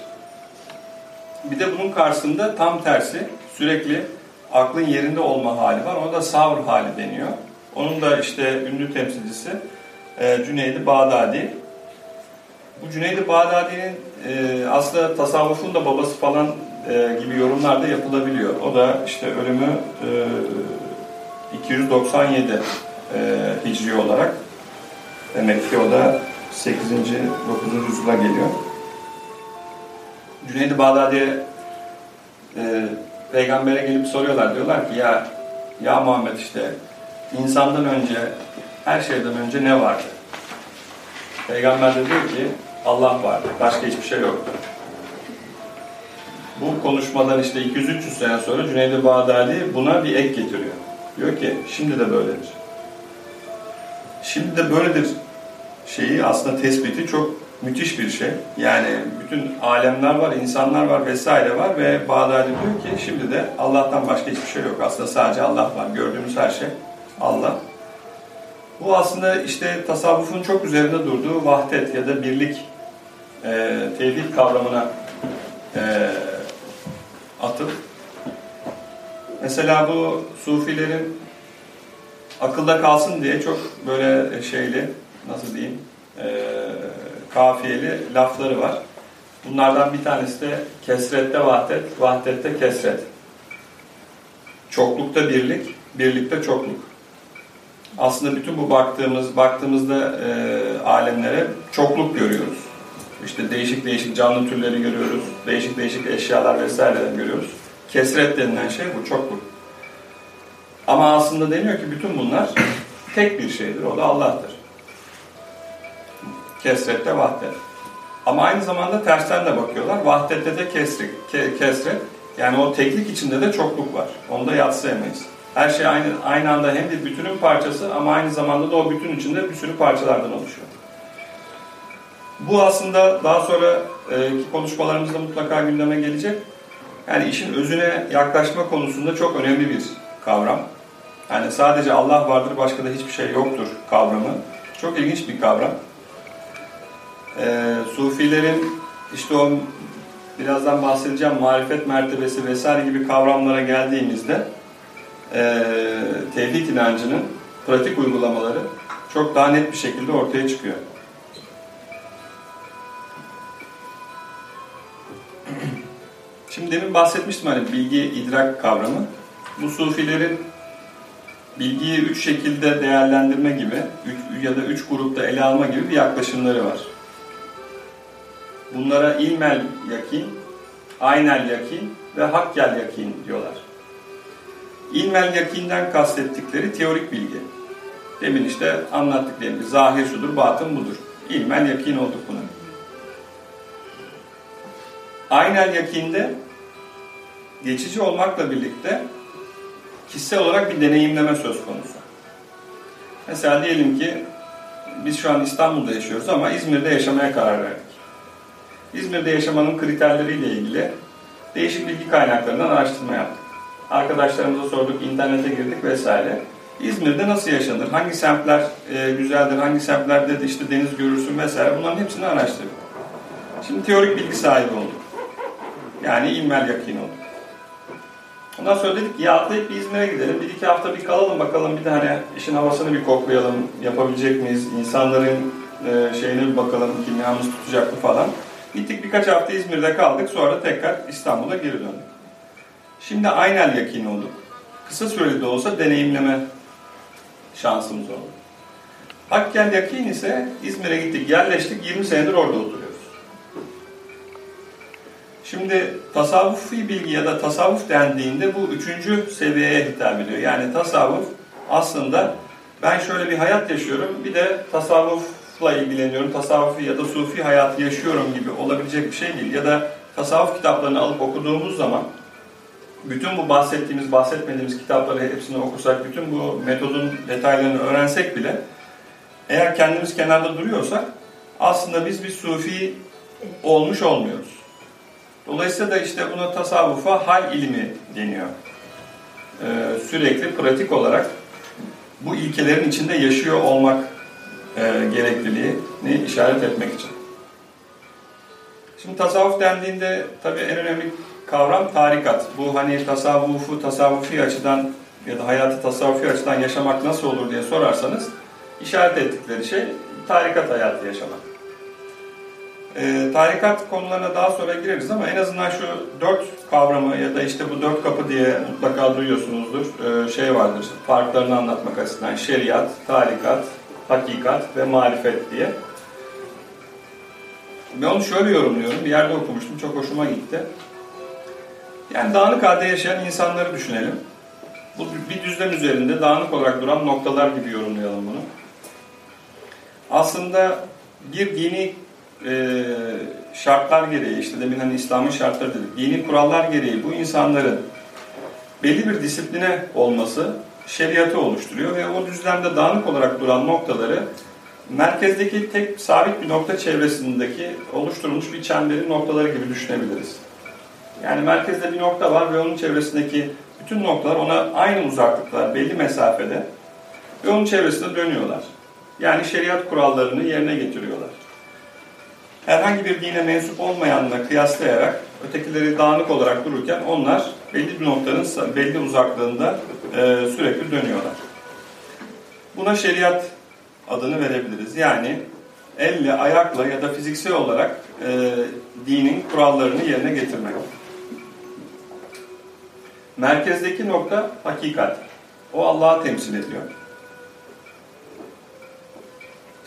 Bir de bunun karşısında tam tersi sürekli aklın yerinde olma hali var. Ona da savr hali deniyor. Onun da işte ünlü temsilcisi e, Cüneydi Bağdadi. Bu Cüneydi Bağdadi'nin e, aslında tasavvufun da babası falan e, gibi yorumlar da yapılabiliyor. O da işte ölümü e, 297 e, Hicri olarak. Demek ki o da 8. 9. yüzyıla geliyor. Cüneydi Bağdadi'ye e, peygambere gelip soruyorlar. Diyorlar ki ya ya Muhammed işte insandan önce her şeyden önce ne vardı? Peygamber de diyor ki Allah vardı. Başka hiçbir şey yoktu. Bu konuşmadan işte 200-300 sene sonra Cüneyd-i Bağdadi buna bir ek getiriyor. Diyor ki şimdi de böyledir. Şimdi de böyledir şeyi aslında tespiti çok müthiş bir şey. Yani bütün alemler var, insanlar var vesaire var ve Bağdadi diyor ki şimdi de Allah'tan başka hiçbir şey yok. Aslında sadece Allah var. Gördüğümüz her şey Allah. Bu aslında işte tasavvufun çok üzerinde durduğu vahdet ya da birlik e, tevhid kavramına e, atıp mesela bu sufilerin akılda kalsın diye çok böyle şeyli nasıl diyeyim e, kafiyeli lafları var. Bunlardan bir tanesi de kesrette vahdet, vahdette kesret. Çoklukta birlik, birlikte çokluk. Aslında bütün bu baktığımız baktığımızda e, alemlere çokluk görüyoruz. İşte değişik değişik canlı türleri görüyoruz, değişik değişik eşyalar vesaireler görüyoruz. Kesret denilen şey bu çokluk. Ama aslında deniyor ki bütün bunlar tek bir şeydir, o da Allah'tır. Kesrette vahdet. Ama aynı zamanda tersten de bakıyorlar. Vahdette de kesrik, ke, kesret. Yani o teklik içinde de çokluk var. Onu da yatsıyamayız. Her şey aynı, aynı anda hem bir bütünün parçası ama aynı zamanda da o bütün içinde bir sürü parçalardan oluşuyor. Bu aslında daha sonra e, konuşmalarımızda mutlaka gündeme gelecek. Yani işin özüne yaklaşma konusunda çok önemli bir kavram. Yani sadece Allah vardır başka da hiçbir şey yoktur kavramı. Çok ilginç bir kavram. E, Sufilerin işte o birazdan bahsedeceğim marifet mertebesi vesaire gibi kavramlara geldiğimizde e, tevhid inancının pratik uygulamaları çok daha net bir şekilde ortaya çıkıyor. Şimdi demin bahsetmiştim hani bilgi idrak kavramı. Bu sufilerin bilgiyi üç şekilde değerlendirme gibi üç, ya da üç grupta ele alma gibi bir yaklaşımları var. Bunlara ilmel yakin, aynel yakin ve hakkel yakin diyorlar. İlmel yakinden kastettikleri teorik bilgi. Demin işte anlattık diyelim ki zahir şudur, batın budur. İlmel yakin olduk buna. Aynel yakinde geçici olmakla birlikte kişisel olarak bir deneyimleme söz konusu. Mesela diyelim ki biz şu an İstanbul'da yaşıyoruz ama İzmir'de yaşamaya karar verdik. İzmir'de yaşamanın kriterleriyle ilgili değişik bilgi kaynaklarından araştırma yaptık. Arkadaşlarımıza sorduk, internete girdik vesaire. İzmir'de nasıl yaşanır? Hangi semtler e, güzeldir? Hangi semtlerde de işte deniz görürsün vesaire? Bunların hepsini araştırdık. Şimdi teorik bilgi sahibi olduk. Yani ilmel yakin olduk. Ondan sonra dedik ya atlayıp bir İzmir'e gidelim. Bir iki hafta bir kalalım bakalım. Bir de hani işin havasını bir koklayalım. Yapabilecek miyiz? İnsanların e, şeyine bir bakalım. Kimyamız tutacak mı falan. Gittik birkaç hafta İzmir'de kaldık. Sonra tekrar İstanbul'a geri döndük. Şimdi aynel yakin olduk. Kısa süreli de olsa deneyimleme şansımız oldu. Hakkel yakin ise İzmir'e gittik, yerleştik, 20 senedir orada oturuyoruz. Şimdi tasavvufi bilgi ya da tasavvuf dendiğinde bu üçüncü seviyeye hitap ediyor. Yani tasavvuf aslında ben şöyle bir hayat yaşıyorum, bir de tasavvufla ilgileniyorum, tasavvufi ya da sufi hayatı yaşıyorum gibi olabilecek bir şey değil. Ya da tasavvuf kitaplarını alıp okuduğumuz zaman bütün bu bahsettiğimiz, bahsetmediğimiz kitapları hepsini okursak, bütün bu metodun detaylarını öğrensek bile eğer kendimiz kenarda duruyorsak aslında biz bir sufi olmuş olmuyoruz. Dolayısıyla da işte buna tasavvufa hal ilmi deniyor. Ee, sürekli pratik olarak bu ilkelerin içinde yaşıyor olmak e, gerekliliğini işaret etmek için. Şimdi tasavvuf dendiğinde tabii en önemli kavram tarikat. Bu hani tasavvufu tasavvufi açıdan ya da hayatı tasavvufi açıdan yaşamak nasıl olur diye sorarsanız işaret ettikleri şey tarikat hayatı yaşamak. E, tarikat konularına daha sonra gireriz ama en azından şu dört kavramı ya da işte bu dört kapı diye mutlaka duyuyorsunuzdur. E, şey vardır, farklarını anlatmak açısından şeriat, tarikat, hakikat ve marifet diye. Ben onu şöyle yorumluyorum, bir yerde okumuştum, çok hoşuma gitti. Yani dağınık halde yaşayan insanları düşünelim. Bu bir düzlem üzerinde dağınık olarak duran noktalar gibi yorumlayalım bunu. Aslında bir dini e, şartlar gereği, işte demin hani İslam'ın şartları dedik, dini kurallar gereği bu insanların belli bir disipline olması şeriatı oluşturuyor ve o düzlemde dağınık olarak duran noktaları merkezdeki tek sabit bir nokta çevresindeki oluşturulmuş bir çemberin noktaları gibi düşünebiliriz. Yani merkezde bir nokta var ve onun çevresindeki bütün noktalar ona aynı uzaklıkta, belli mesafede ve onun çevresinde dönüyorlar. Yani şeriat kurallarını yerine getiriyorlar. Herhangi bir dine mensup olmayanla kıyaslayarak ötekileri dağınık olarak dururken onlar belli bir noktanın belli uzaklığında e, sürekli dönüyorlar. Buna şeriat adını verebiliriz. Yani elle, ayakla ya da fiziksel olarak e, dinin kurallarını yerine getirmek. Merkezdeki nokta hakikat. O Allah'ı temsil ediyor.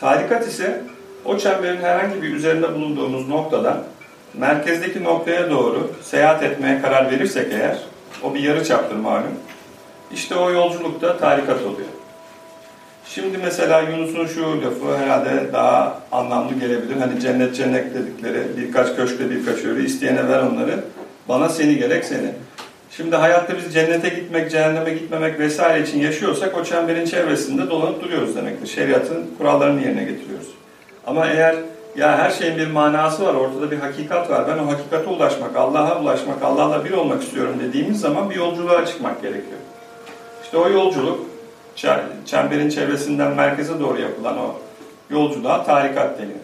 Tarikat ise o çemberin herhangi bir üzerinde bulunduğumuz noktadan merkezdeki noktaya doğru seyahat etmeye karar verirsek eğer, o bir yarı çaptır malum, işte o yolculukta tarikat oluyor. Şimdi mesela Yunus'un şu lafı herhalde daha anlamlı gelebilir. Hani cennet cennet dedikleri birkaç köşkte birkaç öyle isteyene ver onları. Bana seni gerek seni. Şimdi hayatta biz cennete gitmek, cehenneme gitmemek vesaire için yaşıyorsak o çemberin çevresinde dolanıp duruyoruz demektir. Şeriatın kurallarını yerine getiriyoruz. Ama eğer ya her şeyin bir manası var, ortada bir hakikat var. Ben o hakikate ulaşmak, Allah'a ulaşmak, Allah'la bir olmak istiyorum dediğimiz zaman bir yolculuğa çıkmak gerekiyor. İşte o yolculuk çemberin çevresinden merkeze doğru yapılan o yolculuğa tarikat deniyor.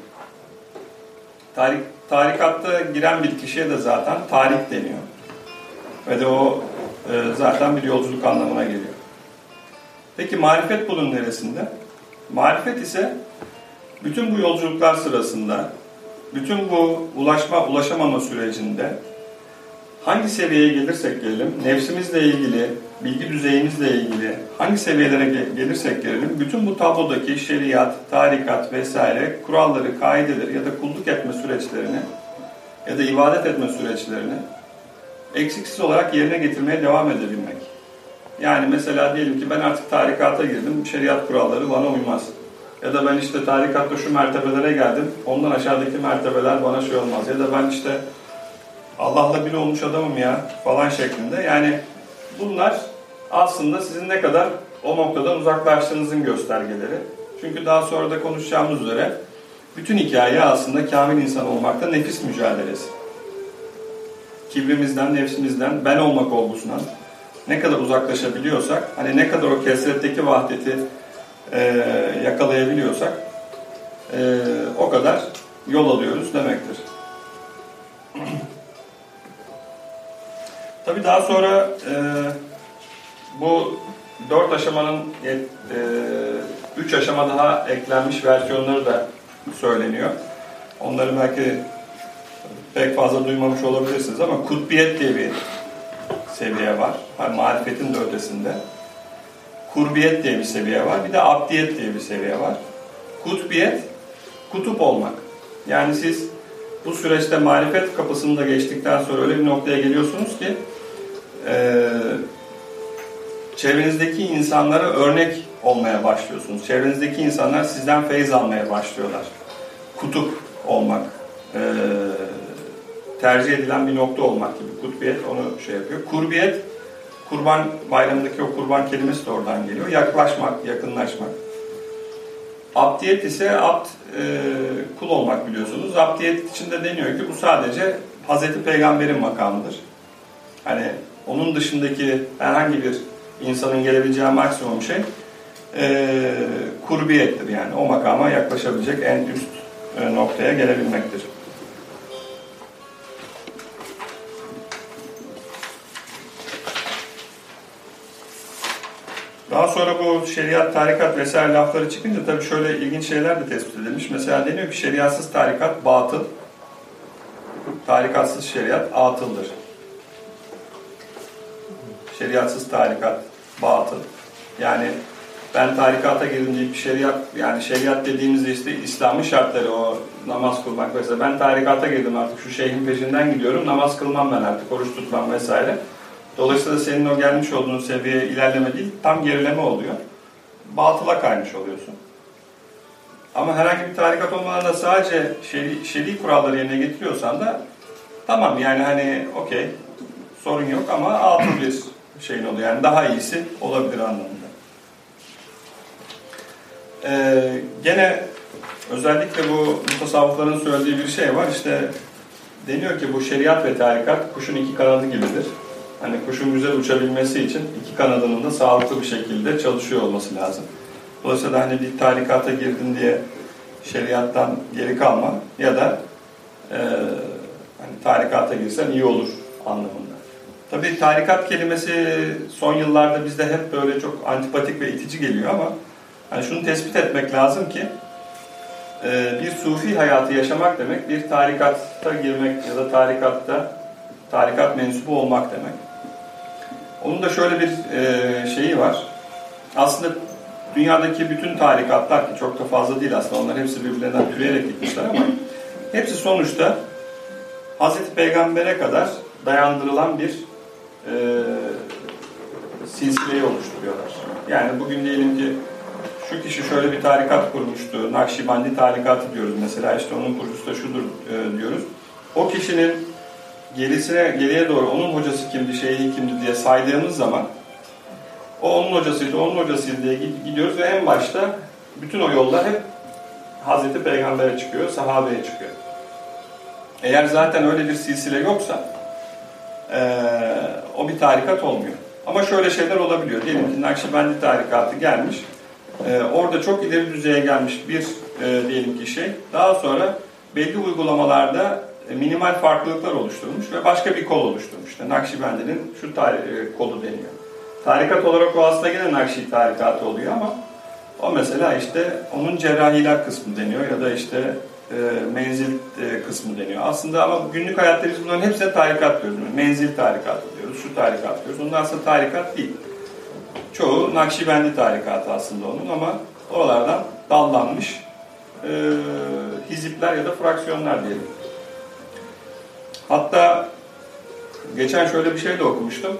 Tarik, tarikatta giren bir kişiye de zaten tarik deniyor. Ve de o e, zaten bir yolculuk anlamına geliyor. Peki marifet bunun neresinde? Marifet ise bütün bu yolculuklar sırasında, bütün bu ulaşma ulaşamama sürecinde hangi seviyeye gelirsek gelelim, nefsimizle ilgili, bilgi düzeyimizle ilgili hangi seviyelere gelirsek gelelim, bütün bu tablodaki şeriat, tarikat vesaire kuralları, kaideleri ya da kulluk etme süreçlerini ya da ibadet etme süreçlerini eksiksiz olarak yerine getirmeye devam edebilmek. Yani mesela diyelim ki ben artık tarikata girdim, şeriat kuralları bana uymaz. Ya da ben işte tarikatta şu mertebelere geldim, ondan aşağıdaki mertebeler bana şey olmaz. Ya da ben işte Allah'la bir olmuş adamım ya falan şeklinde. Yani bunlar aslında sizin ne kadar o noktadan uzaklaştığınızın göstergeleri. Çünkü daha sonra da konuşacağımız üzere bütün hikaye aslında kamil insan olmakta nefis mücadelesi. Kibrimizden, nefsimizden, ben olmak olgusundan ne kadar uzaklaşabiliyorsak, hani ne kadar o kesretteki vahdeti e, yakalayabiliyorsak e, o kadar yol alıyoruz demektir. Tabi daha sonra e, bu dört aşamanın üç aşama daha eklenmiş versiyonları da söyleniyor. Onları belki pek fazla duymamış olabilirsiniz ama kutbiyet diye bir seviye var. Yani marifetin de ötesinde. Kurbiyet diye bir seviye var. Bir de abdiyet diye bir seviye var. Kutbiyet, kutup olmak. Yani siz bu süreçte marifet kapısını da geçtikten sonra öyle bir noktaya geliyorsunuz ki e, çevrenizdeki insanlara örnek olmaya başlıyorsunuz. Çevrenizdeki insanlar sizden feyiz almaya başlıyorlar. Kutup olmak, e, tercih edilen bir nokta olmak gibi. Kutbiyet onu şey yapıyor. Kurbiyet, kurban bayramındaki o kurban kelimesi de oradan geliyor. Yaklaşmak, yakınlaşmak. Abdiyet ise abd e, kul olmak biliyorsunuz. Abdiyet içinde deniyor ki bu sadece Hazreti Peygamber'in makamıdır. Hani onun dışındaki herhangi bir insanın gelebileceği maksimum şey e, kurbiyettir. Yani o makama yaklaşabilecek en üst e, noktaya gelebilmektir. Daha sonra bu şeriat, tarikat vesaire lafları çıkınca tabii şöyle ilginç şeyler de tespit edilmiş. Mesela deniyor ki şeriatsız tarikat batıl, tarikatsız şeriat atıldır. Şeriatsız tarikat batıl. Yani ben tarikata girdim deyip şeriat, yani şeriat dediğimizde işte İslam'ın şartları o namaz kılmak vesaire. Ben tarikata girdim artık şu şeyhin peşinden gidiyorum, namaz kılmam ben artık, oruç tutmam vesaire. Dolayısıyla senin o gelmiş olduğun seviye ilerleme değil, tam gerileme oluyor. Batıla kaymış oluyorsun. Ama herhangi bir tarikat olmadan da sadece şer'i, şer'i kuralları yerine getiriyorsan da tamam yani hani okey sorun yok ama altın bir şeyin oluyor. Yani daha iyisi olabilir anlamında. Ee, gene özellikle bu mutasavvıfların söylediği bir şey var. İşte deniyor ki bu şeriat ve tarikat kuşun iki kanadı gibidir. Hani kuşun güzel uçabilmesi için iki kanadının da sağlıklı bir şekilde çalışıyor olması lazım. Dolayısıyla hani bir tarikata girdin diye şeriattan geri kalma ya da e, hani tarikata girsen iyi olur anlamında. Tabii tarikat kelimesi son yıllarda bizde hep böyle çok antipatik ve itici geliyor ama hani şunu tespit etmek lazım ki e, bir sufi hayatı yaşamak demek, bir tarikatta girmek ya da tarikatta tarikat mensubu olmak demek. Onun da şöyle bir e, şeyi var. Aslında dünyadaki bütün tarikatlar ki çok da fazla değil aslında onlar hepsi birbirlerinden türeyerek gitmişler ama hepsi sonuçta Hazreti Peygamber'e kadar dayandırılan bir e, silsileyi oluşturuyorlar. Yani bugün diyelim ki şu kişi şöyle bir tarikat kurmuştu, Nakşibandi tarikatı diyoruz mesela, işte onun kurucusu da şudur e, diyoruz. O kişinin gerisine, geriye doğru onun hocası kimdi, şeyhi kimdi diye saydığımız zaman o onun hocasıydı, onun hocasıydı diye gidiyoruz ve en başta bütün o yollar hep Hazreti Peygamber'e çıkıyor, sahabeye çıkıyor. Eğer zaten öyle bir silsile yoksa e, o bir tarikat olmuyor. Ama şöyle şeyler olabiliyor. Diyelim ki Nakşibendi tarikatı gelmiş, e, orada çok ileri düzeye gelmiş bir e, diyelim ki şey, daha sonra belli uygulamalarda minimal farklılıklar oluşturmuş ve başka bir kol oluşturmuş. İşte Nakşibendi'nin şu e, kolu deniyor. Tarikat olarak o aslında gene Nakşi tarikatı oluyor ama o mesela işte onun cerrahiler kısmı deniyor ya da işte e, menzil e, kısmı deniyor. Aslında ama günlük hayatta biz bunların hepsine tarikat diyoruz. Menzil tarikatı diyoruz, şu tarikat diyoruz. Onlar aslında tarikat değil. Çoğu Nakşibendi tarikatı aslında onun ama oralardan dallanmış e, hizipler ya da fraksiyonlar diyelim. Hatta geçen şöyle bir şey de okumuştum.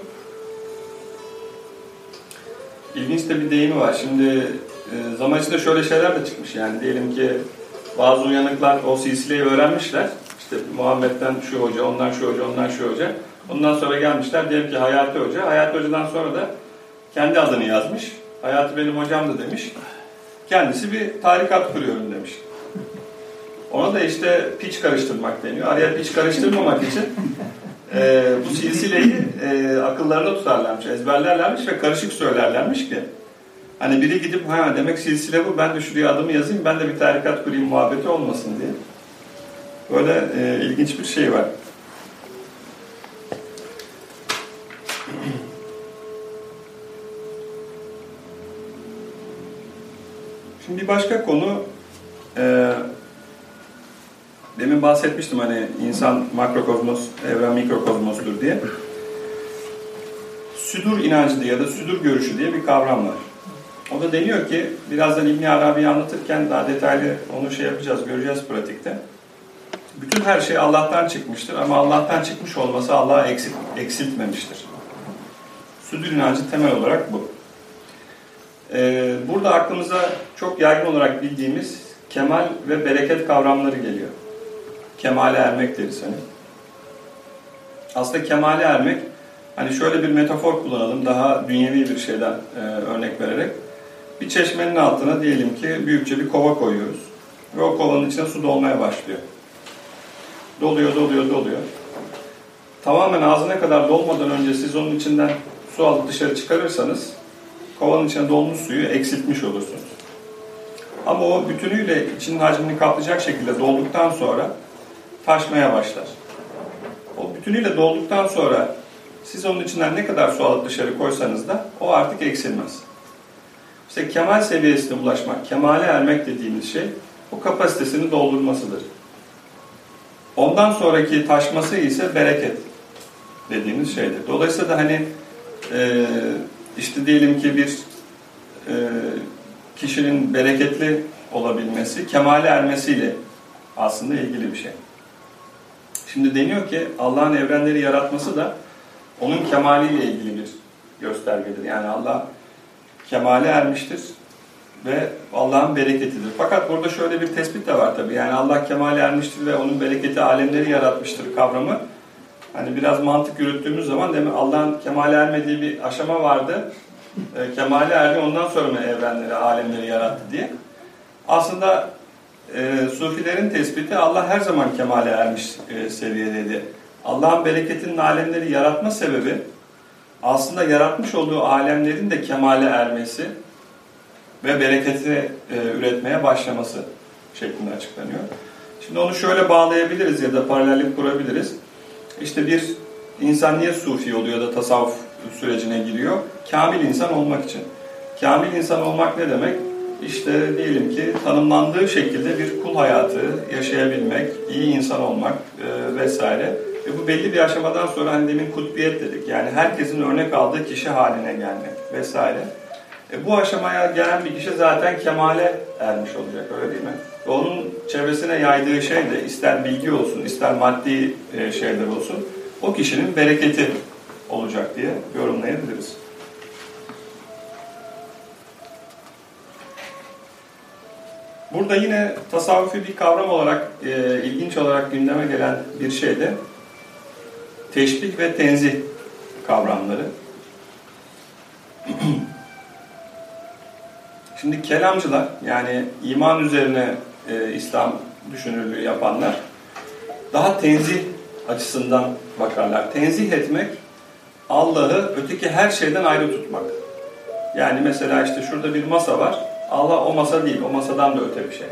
İlginç de bir deyimi var. Şimdi e, zaman içinde şöyle şeyler de çıkmış yani. Diyelim ki bazı uyanıklar o silsileyi öğrenmişler. İşte Muhammed'den şu hoca, ondan şu hoca, ondan şu hoca. Ondan sonra gelmişler diyelim ki Hayati Hoca. Hayati Hoca'dan sonra da kendi adını yazmış. Hayati benim hocamdı demiş. Kendisi bir tarikat kuruyorum demiş. Ona da işte piç karıştırmak deniyor. Araya piç karıştırmamak için e, bu silsileyi e, akıllarında tutarlarmış, ezberlerlermiş ve karışık söylerlermiş ki hani biri gidip ha demek silsile bu ben de şuraya adımı yazayım ben de bir tarikat kurayım muhabbeti olmasın diye. Böyle e, ilginç bir şey var. Şimdi bir başka konu e, demin bahsetmiştim hani insan makrokozmos, evren mikrokozmostur diye. Südur inancı diye ya da südur görüşü diye bir kavram var. O da deniyor ki birazdan İbn Arabi'yi anlatırken daha detaylı onu şey yapacağız, göreceğiz pratikte. Bütün her şey Allah'tan çıkmıştır ama Allah'tan çıkmış olması Allah'a eksilt, eksiltmemiştir. Südür inancı temel olarak bu. Ee, burada aklımıza çok yaygın olarak bildiğimiz kemal ve bereket kavramları geliyor. Kemale ermek deriz hani. Aslında kemale ermek, hani şöyle bir metafor kullanalım, daha dünyevi bir şeyden e, örnek vererek. Bir çeşmenin altına diyelim ki büyükçe bir kova koyuyoruz. Ve o kovanın içine su dolmaya başlıyor. Doluyor, doluyor, doluyor. Tamamen ağzına kadar dolmadan önce siz onun içinden su alıp dışarı çıkarırsanız kovanın içine dolmuş suyu eksiltmiş olursunuz. Ama o bütünüyle içinin hacmini kaplayacak şekilde dolduktan sonra taşmaya başlar. O bütünüyle dolduktan sonra siz onun içinden ne kadar su alıp dışarı koysanız da o artık eksilmez. İşte kemal seviyesine ulaşmak, kemale ermek dediğimiz şey o kapasitesini doldurmasıdır. Ondan sonraki taşması ise bereket dediğimiz şeydir. Dolayısıyla da hani e, işte diyelim ki bir e, kişinin bereketli olabilmesi, kemale ermesiyle aslında ilgili bir şey. Şimdi deniyor ki Allah'ın evrenleri yaratması da onun kemaliyle ilgili bir göstergedir. Yani Allah kemale ermiştir ve Allah'ın bereketidir. Fakat burada şöyle bir tespit de var tabii. Yani Allah kemale ermiştir ve onun bereketi alemleri yaratmıştır kavramı. Hani biraz mantık yürüttüğümüz zaman demek Allah'ın kemale ermediği bir aşama vardı. E, kemale erdi ondan sonra mı evrenleri, alemleri yarattı diye. Aslında e, Sufilerin tespiti Allah her zaman kemale ermiş e, seviyedeydi. Allah'ın bereketinin alemleri yaratma sebebi aslında yaratmış olduğu alemlerin de kemale ermesi ve bereketi e, üretmeye başlaması şeklinde açıklanıyor. Şimdi onu şöyle bağlayabiliriz ya da paralellik kurabiliriz. İşte bir insan niye sufi oluyor da tasavvuf sürecine giriyor? Kamil insan olmak için. Kamil insan olmak ne demek? İşte diyelim ki tanımlandığı şekilde bir kul hayatı yaşayabilmek, iyi insan olmak e, vesaire. Ve bu belli bir aşamadan sonra hani demin kutbiyet dedik. Yani herkesin örnek aldığı kişi haline gelmek vesaire. E, bu aşamaya gelen bir kişi zaten kemale ermiş olacak öyle değil mi? Ve onun çevresine yaydığı şey de ister bilgi olsun, ister maddi e, şeyler olsun o kişinin bereketi olacak diye yorumlayabiliriz. Burada yine tasavvufi bir kavram olarak, e, ilginç olarak gündeme gelen bir şey de teşbih ve tenzih kavramları. Şimdi kelamcılar, yani iman üzerine e, İslam düşünürlüğü yapanlar daha tenzih açısından bakarlar. Tenzih etmek, Allah'ı öteki her şeyden ayrı tutmak. Yani mesela işte şurada bir masa var, Allah o masa değil, o masadan da öte bir şey.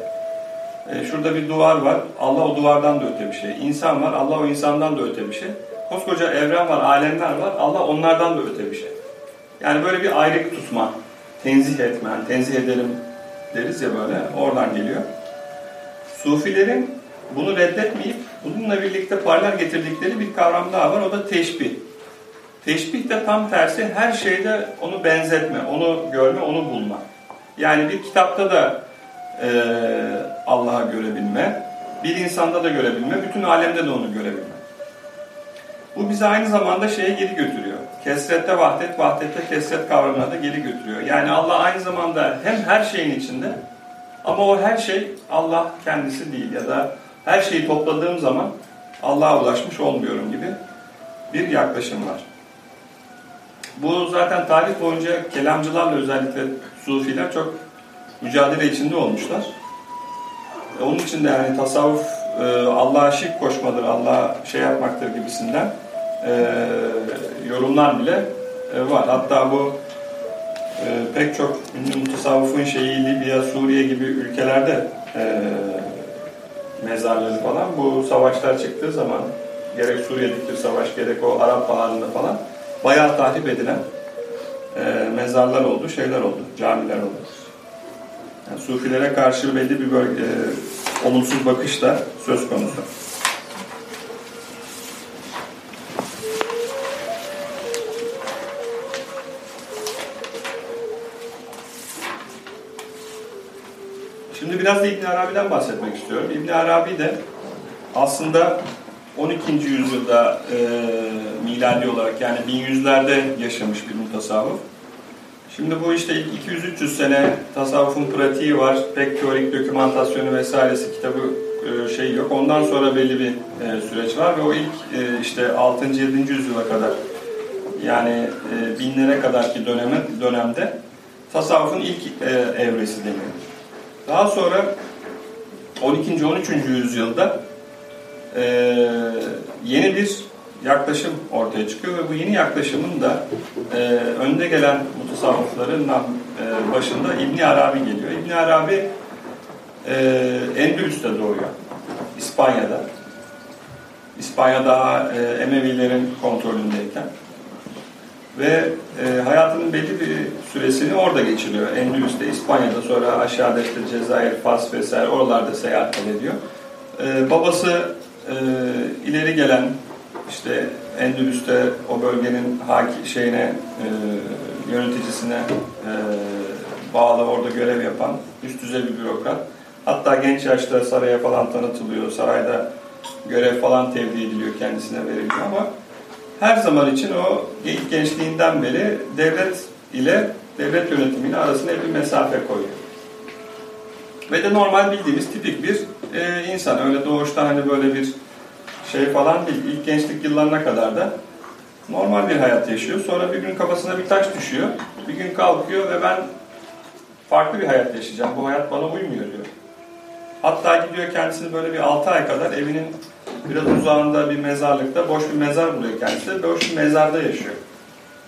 E, şurada bir duvar var, Allah o duvardan da öte bir şey. İnsan var, Allah o insandan da öte bir şey. Koskoca evren var, alemler var, Allah onlardan da öte bir şey. Yani böyle bir ayrık tutma, tenzih etme, yani tenzih edelim deriz ya böyle, oradan geliyor. Sufilerin bunu reddetmeyip bununla birlikte parlar getirdikleri bir kavram daha var, o da teşbih. Teşbih de tam tersi her şeyde onu benzetme, onu görme, onu bulma. Yani bir kitapta da e, Allah'a görebilme, bir insanda da görebilme, bütün alemde de onu görebilme. Bu bizi aynı zamanda şeye geri götürüyor. Kesrette vahdet, vahdette kesret kavramına da geri götürüyor. Yani Allah aynı zamanda hem her şeyin içinde ama o her şey Allah kendisi değil ya da her şeyi topladığım zaman Allah'a ulaşmış olmuyorum gibi bir yaklaşım var. Bu zaten tarih boyunca kelamcılarla özellikle sufiler çok mücadele içinde olmuşlar. E, onun için de yani tasavvuf e, Allah'a şirk koşmadır, Allah'a şey yapmaktır gibisinden e, yorumlar bile var. Hatta bu pek çok ünlü mutasavvufun şeyi Libya, Suriye gibi ülkelerde mezarları falan bu savaşlar çıktığı zaman gerek Suriye'deki savaş gerek o Arap Baharı'nda falan bayağı tahrip edilen e, mezarlar oldu, şeyler oldu, camiler oldu. Yani Sufilere karşı belli bir bölge, e, olumsuz bakış da söz konusu. Şimdi biraz da İbn Arabi'den bahsetmek istiyorum. İbn Arabi de aslında 12. yüzyılda e, miladi olarak yani 1100'lerde yaşamış bir mutasavvıf. Şimdi bu işte ilk 200-300 sene tasavvufun pratiği var. Pek teorik dokümantasyonu vesairesi kitabı e, şey yok. Ondan sonra belli bir e, süreç var ve o ilk e, işte 6. 7. yüzyıla kadar yani e, binlere kadarki döneme, dönemde tasavvufun ilk e, evresi deniyor. Daha sonra 12. 13. yüzyılda e, yeni bir yaklaşım ortaya çıkıyor ve bu yeni yaklaşımın da e, önde gelen mutasavvıfların e, başında İbni Arabi geliyor. İbni Arabi e, Endülüs'te doğuyor. İspanya'da. İspanya daha e, Emevilerin kontrolündeyken. Ve e, hayatının belli bir süresini orada geçiriyor. Endülüs'te, İspanya'da, sonra aşağıda işte Cezayir, Fas vesaire oralarda seyahat ediyor. E, babası e, ileri gelen işte Endülüs'te o bölgenin haki şeyine e, yöneticisine e, bağlı orada görev yapan üst düzey bir bürokrat. Hatta genç yaşta saraya falan tanıtılıyor. Sarayda görev falan tevdi ediliyor kendisine veriliyor ama her zaman için o gençliğinden beri devlet ile devlet yönetiminin arasında bir mesafe koyuyor. Ve de normal bildiğimiz tipik bir e, insan. Öyle doğuştan hani böyle bir şey falan değil. İlk gençlik yıllarına kadar da normal bir hayat yaşıyor. Sonra bir gün kafasına bir taş düşüyor. Bir gün kalkıyor ve ben farklı bir hayat yaşayacağım. Bu hayat bana uymuyor diyor. Hatta gidiyor kendisini böyle bir 6 ay kadar evinin biraz uzağında bir mezarlıkta boş bir mezar buluyor kendisi. Boş bir mezarda yaşıyor.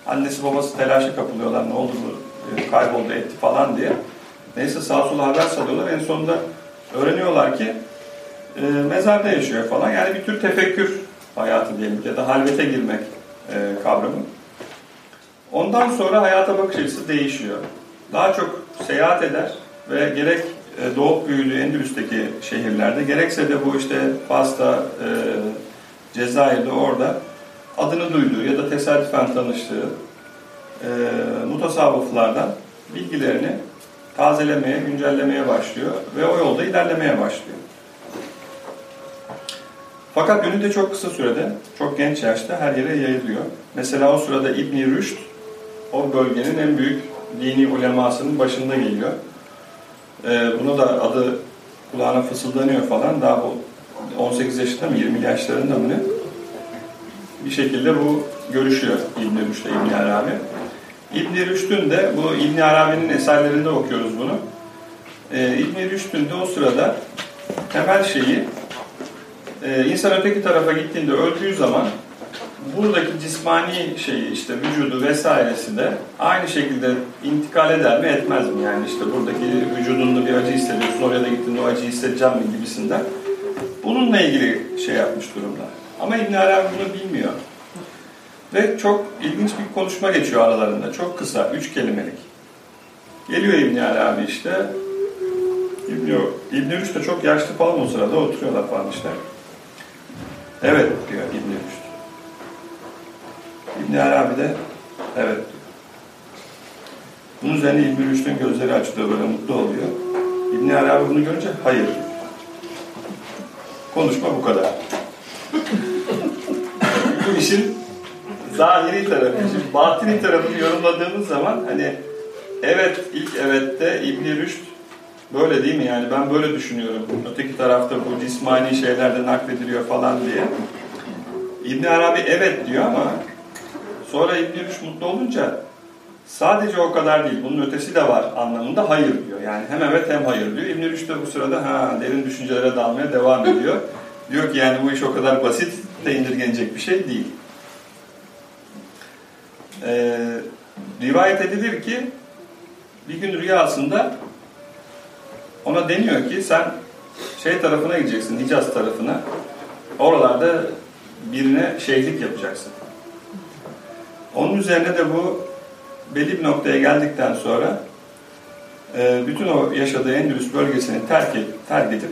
Annesi babası telaşa kapılıyorlar ne oldu e, kayboldu etti falan diye. Neyse sağ sola haber salıyorlar. En sonunda öğreniyorlar ki e, mezarda yaşıyor falan. Yani bir tür tefekkür hayatı diyelim ya da halvete girmek e, kavramı. Ondan sonra hayata bakış açısı değişiyor. Daha çok seyahat eder, ve gerek e, doğup büyüdüğü Endülüs'teki şehirlerde gerekse de bu işte Fas'ta, e, Cezayir'de orada adını duyduğu ya da tesadüfen tanıştığı e, mutasavvıflardan bilgilerini tazelemeye, güncellemeye başlıyor ve o yolda ilerlemeye başlıyor. Fakat ünü de çok kısa sürede, çok genç yaşta her yere yayılıyor. Mesela o sırada İbn Rüşd o bölgenin en büyük dini ulemasının başında geliyor. Ee, buna da adı kulağına fısıldanıyor falan. Daha bu 18 yaşında mı, 20 yaşlarında mı ne? Bir şekilde bu görüşüyor İbn Rüşd'le Arabi. İbn Rüşd'ün de bu İbn Arabi'nin eserlerinde okuyoruz bunu. Ee, İbn Rüşd'ün de o sırada temel şeyi e, insan öteki tarafa gittiğinde öldüğü zaman buradaki cismani şeyi işte vücudu vesairesi de aynı şekilde intikal eder mi etmez mi? Yani işte buradaki vücudunda bir acı hissediyorsun oraya da gittiğinde o acıyı hissedeceğim mi gibisinden. Bununla ilgili şey yapmış durumda. Ama İbn Arabi bunu bilmiyor. Ve çok ilginç bir konuşma geçiyor aralarında. Çok kısa, üç kelimelik. Geliyor İbn Arabi işte. İbn, İbn Rüşd de çok yaşlı falan o sırada oturuyorlar falan işte. Evet diyor İbn Rüşd. İbn Arabi de evet diyor. Bunun üzerine İbn Rüşd'ün gözleri açılıyor böyle mutlu oluyor. İbn Arabi bunu görünce hayır diyor. Konuşma bu kadar. bu işin zahiri tarafı, şimdi batini tarafını yorumladığımız zaman hani evet ilk evette İbn Rüşd böyle değil mi yani ben böyle düşünüyorum. Öteki tarafta bu cismani şeylerde naklediliyor falan diye. İbn Arabi evet diyor ama sonra İbn Rüşd mutlu olunca sadece o kadar değil bunun ötesi de var anlamında hayır diyor. Yani hem evet hem hayır diyor. İbn Rüşd de bu sırada ha derin düşüncelere dalmaya devam ediyor. Diyor ki yani bu iş o kadar basit de indirgenecek bir şey değil. Ee, rivayet edilir ki bir gün rüyasında ona deniyor ki sen şey tarafına gideceksin, Hicaz tarafına. Oralarda birine şeyhlik yapacaksın. Onun üzerine de bu belli bir noktaya geldikten sonra e, bütün o yaşadığı Endülüs bölgesini terk, terk edip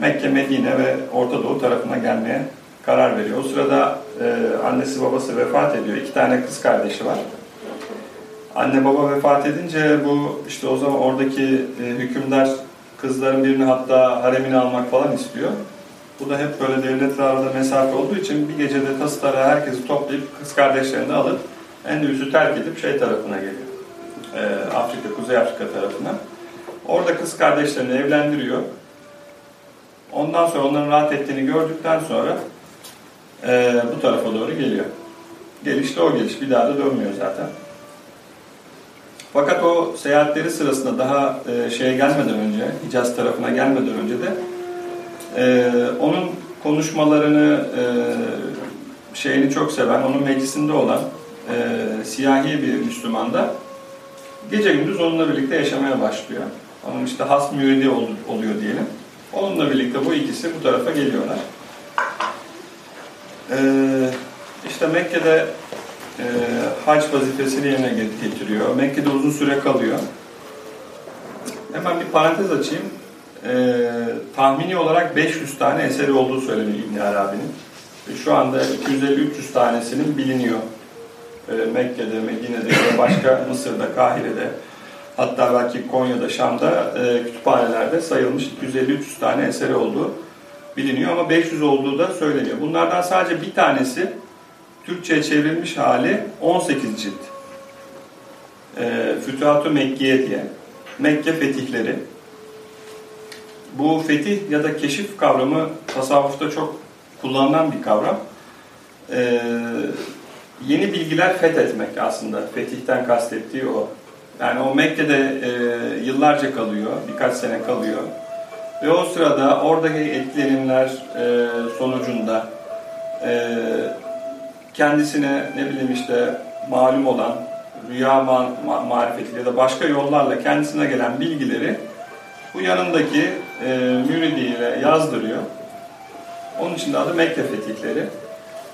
Mekke, Medine ve Orta Doğu tarafına gelmeye karar veriyor. O sırada e, annesi babası vefat ediyor. İki tane kız kardeşi var. Anne baba vefat edince bu işte o zaman oradaki e, hükümdar kızların birini hatta haremine almak falan istiyor. Bu da hep böyle devletle arada mesafe olduğu için bir gecede tasılara herkesi toplayıp kız kardeşlerini alıp Endülüs'ü terk edip şey tarafına geliyor. E, Afrika, Kuzey Afrika tarafına. Orada kız kardeşlerini evlendiriyor. Ondan sonra onların rahat ettiğini gördükten sonra e, bu tarafa doğru geliyor. Geliş de o geliş. Bir daha da dönmüyor zaten. Fakat o seyahatleri sırasında daha e, şeye gelmeden önce, Hicaz tarafına gelmeden önce de e, onun konuşmalarını e, şeyini çok seven, onun meclisinde olan e, siyahi bir Müslüman da gece gündüz onunla birlikte yaşamaya başlıyor. Onun işte has müridi oluyor diyelim. Onunla birlikte bu ikisi bu tarafa geliyorlar. Ee, işte Mekke'de e, hac vazifesini yerine getiriyor. Mekke'de uzun süre kalıyor. Hemen bir parantez açayım. Ee, tahmini olarak 500 tane eseri olduğu söyleniyor İbn Arabi'nin. Şu anda 250-300 tanesinin biliniyor. Ee, Mekke'de, Medine'de başka Mısır'da, Kahire'de hatta belki Konya'da, Şam'da e, kütüphanelerde sayılmış 250-300 tane eseri olduğu biliniyor ama 500 olduğu da söyleniyor. Bunlardan sadece bir tanesi Türkçe'ye çevrilmiş hali 18 cilt. E, Fütuhat-ı Mekkiye diye. Mekke fetihleri. Bu fetih ya da keşif kavramı tasavvufta çok kullanılan bir kavram. E, yeni bilgiler fethetmek aslında. Fetihten kastettiği o. Yani o Mekke'de e, yıllarca kalıyor, birkaç sene kalıyor. Ve o sırada oradaki etkilenimler e, sonucunda e, kendisine ne bileyim işte malum olan rüya ma ma marifeti ya da başka yollarla kendisine gelen bilgileri bu yanındaki e, müridiyle yazdırıyor. Onun için de adı Mekke fetihleri.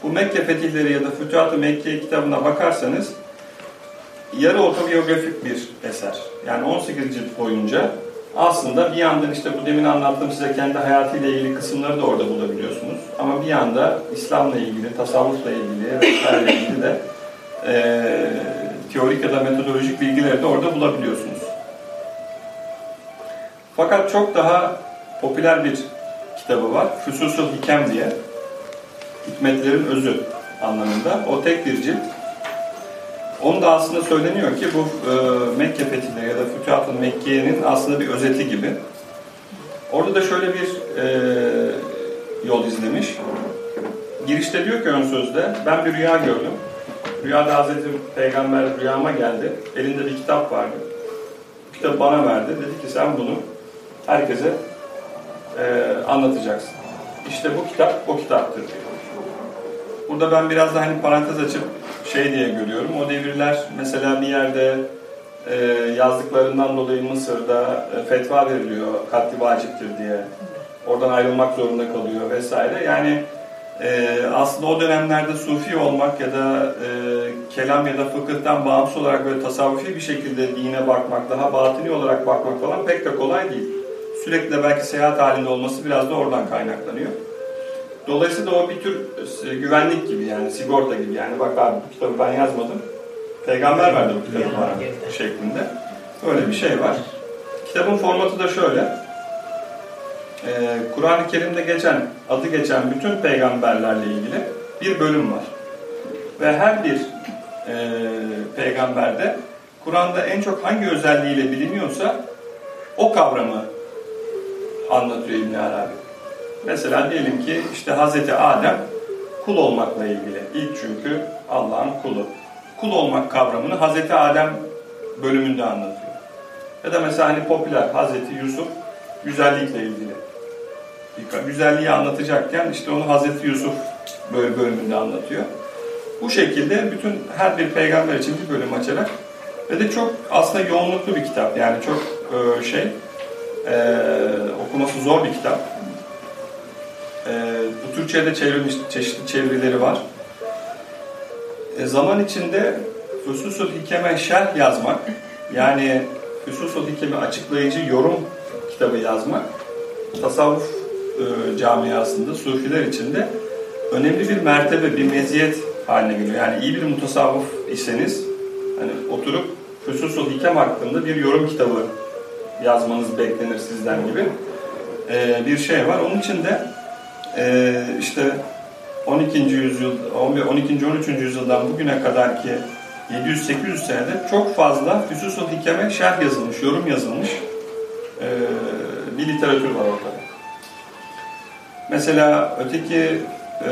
Bu Mekke fetihleri ya da Fütuhat-ı Mekke kitabına bakarsanız yarı otobiyografik bir eser. Yani 18 cilt boyunca aslında bir yandan işte bu demin anlattığım size kendi hayatıyla ilgili kısımları da orada bulabiliyorsunuz. Ama bir yanda İslam'la ilgili, tasavvufla ilgili vesaire ilgili de e, teorik ya da metodolojik bilgileri de orada bulabiliyorsunuz. Fakat çok daha popüler bir kitabı var. Füsusul Hikem diye. Hikmetlerin özü anlamında. O tek bir cilt. Onda aslında söyleniyor ki bu e, Mekke fetihleri ya da Fütuhat-ı Mekke'nin aslında bir özeti gibi. Orada da şöyle bir e, yol izlemiş. Girişte diyor ki ön sözde, ben bir rüya gördüm. Rüyada Hazreti Peygamber rüyama geldi. Elinde bir kitap vardı. Kitabı bana verdi. Dedi ki sen bunu herkese e, anlatacaksın. İşte bu kitap o kitaptır diyor. Burada ben biraz da hani parantez açıp şey diye görüyorum. O devirler mesela bir yerde e, yazdıklarından dolayı Mısır'da e, fetva veriliyor. Katli vaciptir diye. Oradan ayrılmak zorunda kalıyor vesaire. Yani e, aslında o dönemlerde sufi olmak ya da e, kelam ya da fıkıhtan bağımsız olarak böyle tasavvufi bir şekilde dine bakmak, daha batini olarak bakmak falan pek de kolay değil. Sürekli de belki seyahat halinde olması biraz da oradan kaynaklanıyor. Dolayısıyla o bir tür e, güvenlik gibi yani sigorta gibi yani bak abi bu kitabı ben yazmadım. Peygamber verdi bu kitabı bana şeklinde. Öyle bir şey var. Kitabın formatı da şöyle. Ee, Kur'an-ı Kerim'de geçen, adı geçen bütün peygamberlerle ilgili bir bölüm var. Ve her bir e, peygamberde Kur'an'da en çok hangi özelliğiyle biliniyorsa o kavramı anlatıyor İbn Arabi. Mesela diyelim ki işte Hazreti Adem kul olmakla ilgili. İlk çünkü Allah'ın kulu. Kul olmak kavramını Hazreti Adem bölümünde anlatıyor. Ya da mesela hani popüler Hazreti Yusuf güzellikle ilgili. Güzelliği anlatacakken işte onu Hazreti Yusuf bölümünde anlatıyor. Bu şekilde bütün her bir peygamber için bir bölüm açarak ve de çok aslında yoğunluklu bir kitap. Yani çok şey okuması zor bir kitap. E, bu Türkçe'de çevrilmiş çeşitli çevirileri var. E, zaman içinde Füsusul Hikeme şerh yazmak, yani Füsusul Hikeme açıklayıcı yorum kitabı yazmak, tasavvuf e, camiasında, sufiler içinde önemli bir mertebe, bir meziyet haline geliyor. Yani iyi bir mutasavvuf iseniz, hani oturup Füsusul Hikem hakkında bir yorum kitabı yazmanız beklenir sizden gibi e, bir şey var. Onun için de e, işte 12. yüzyıl, 12. 13. yüzyıldan bugüne kadar ki 700-800 senede çok fazla Füsusul Hikeme şerh yazılmış, yorum yazılmış e, bir literatür var ortada. Mesela öteki e,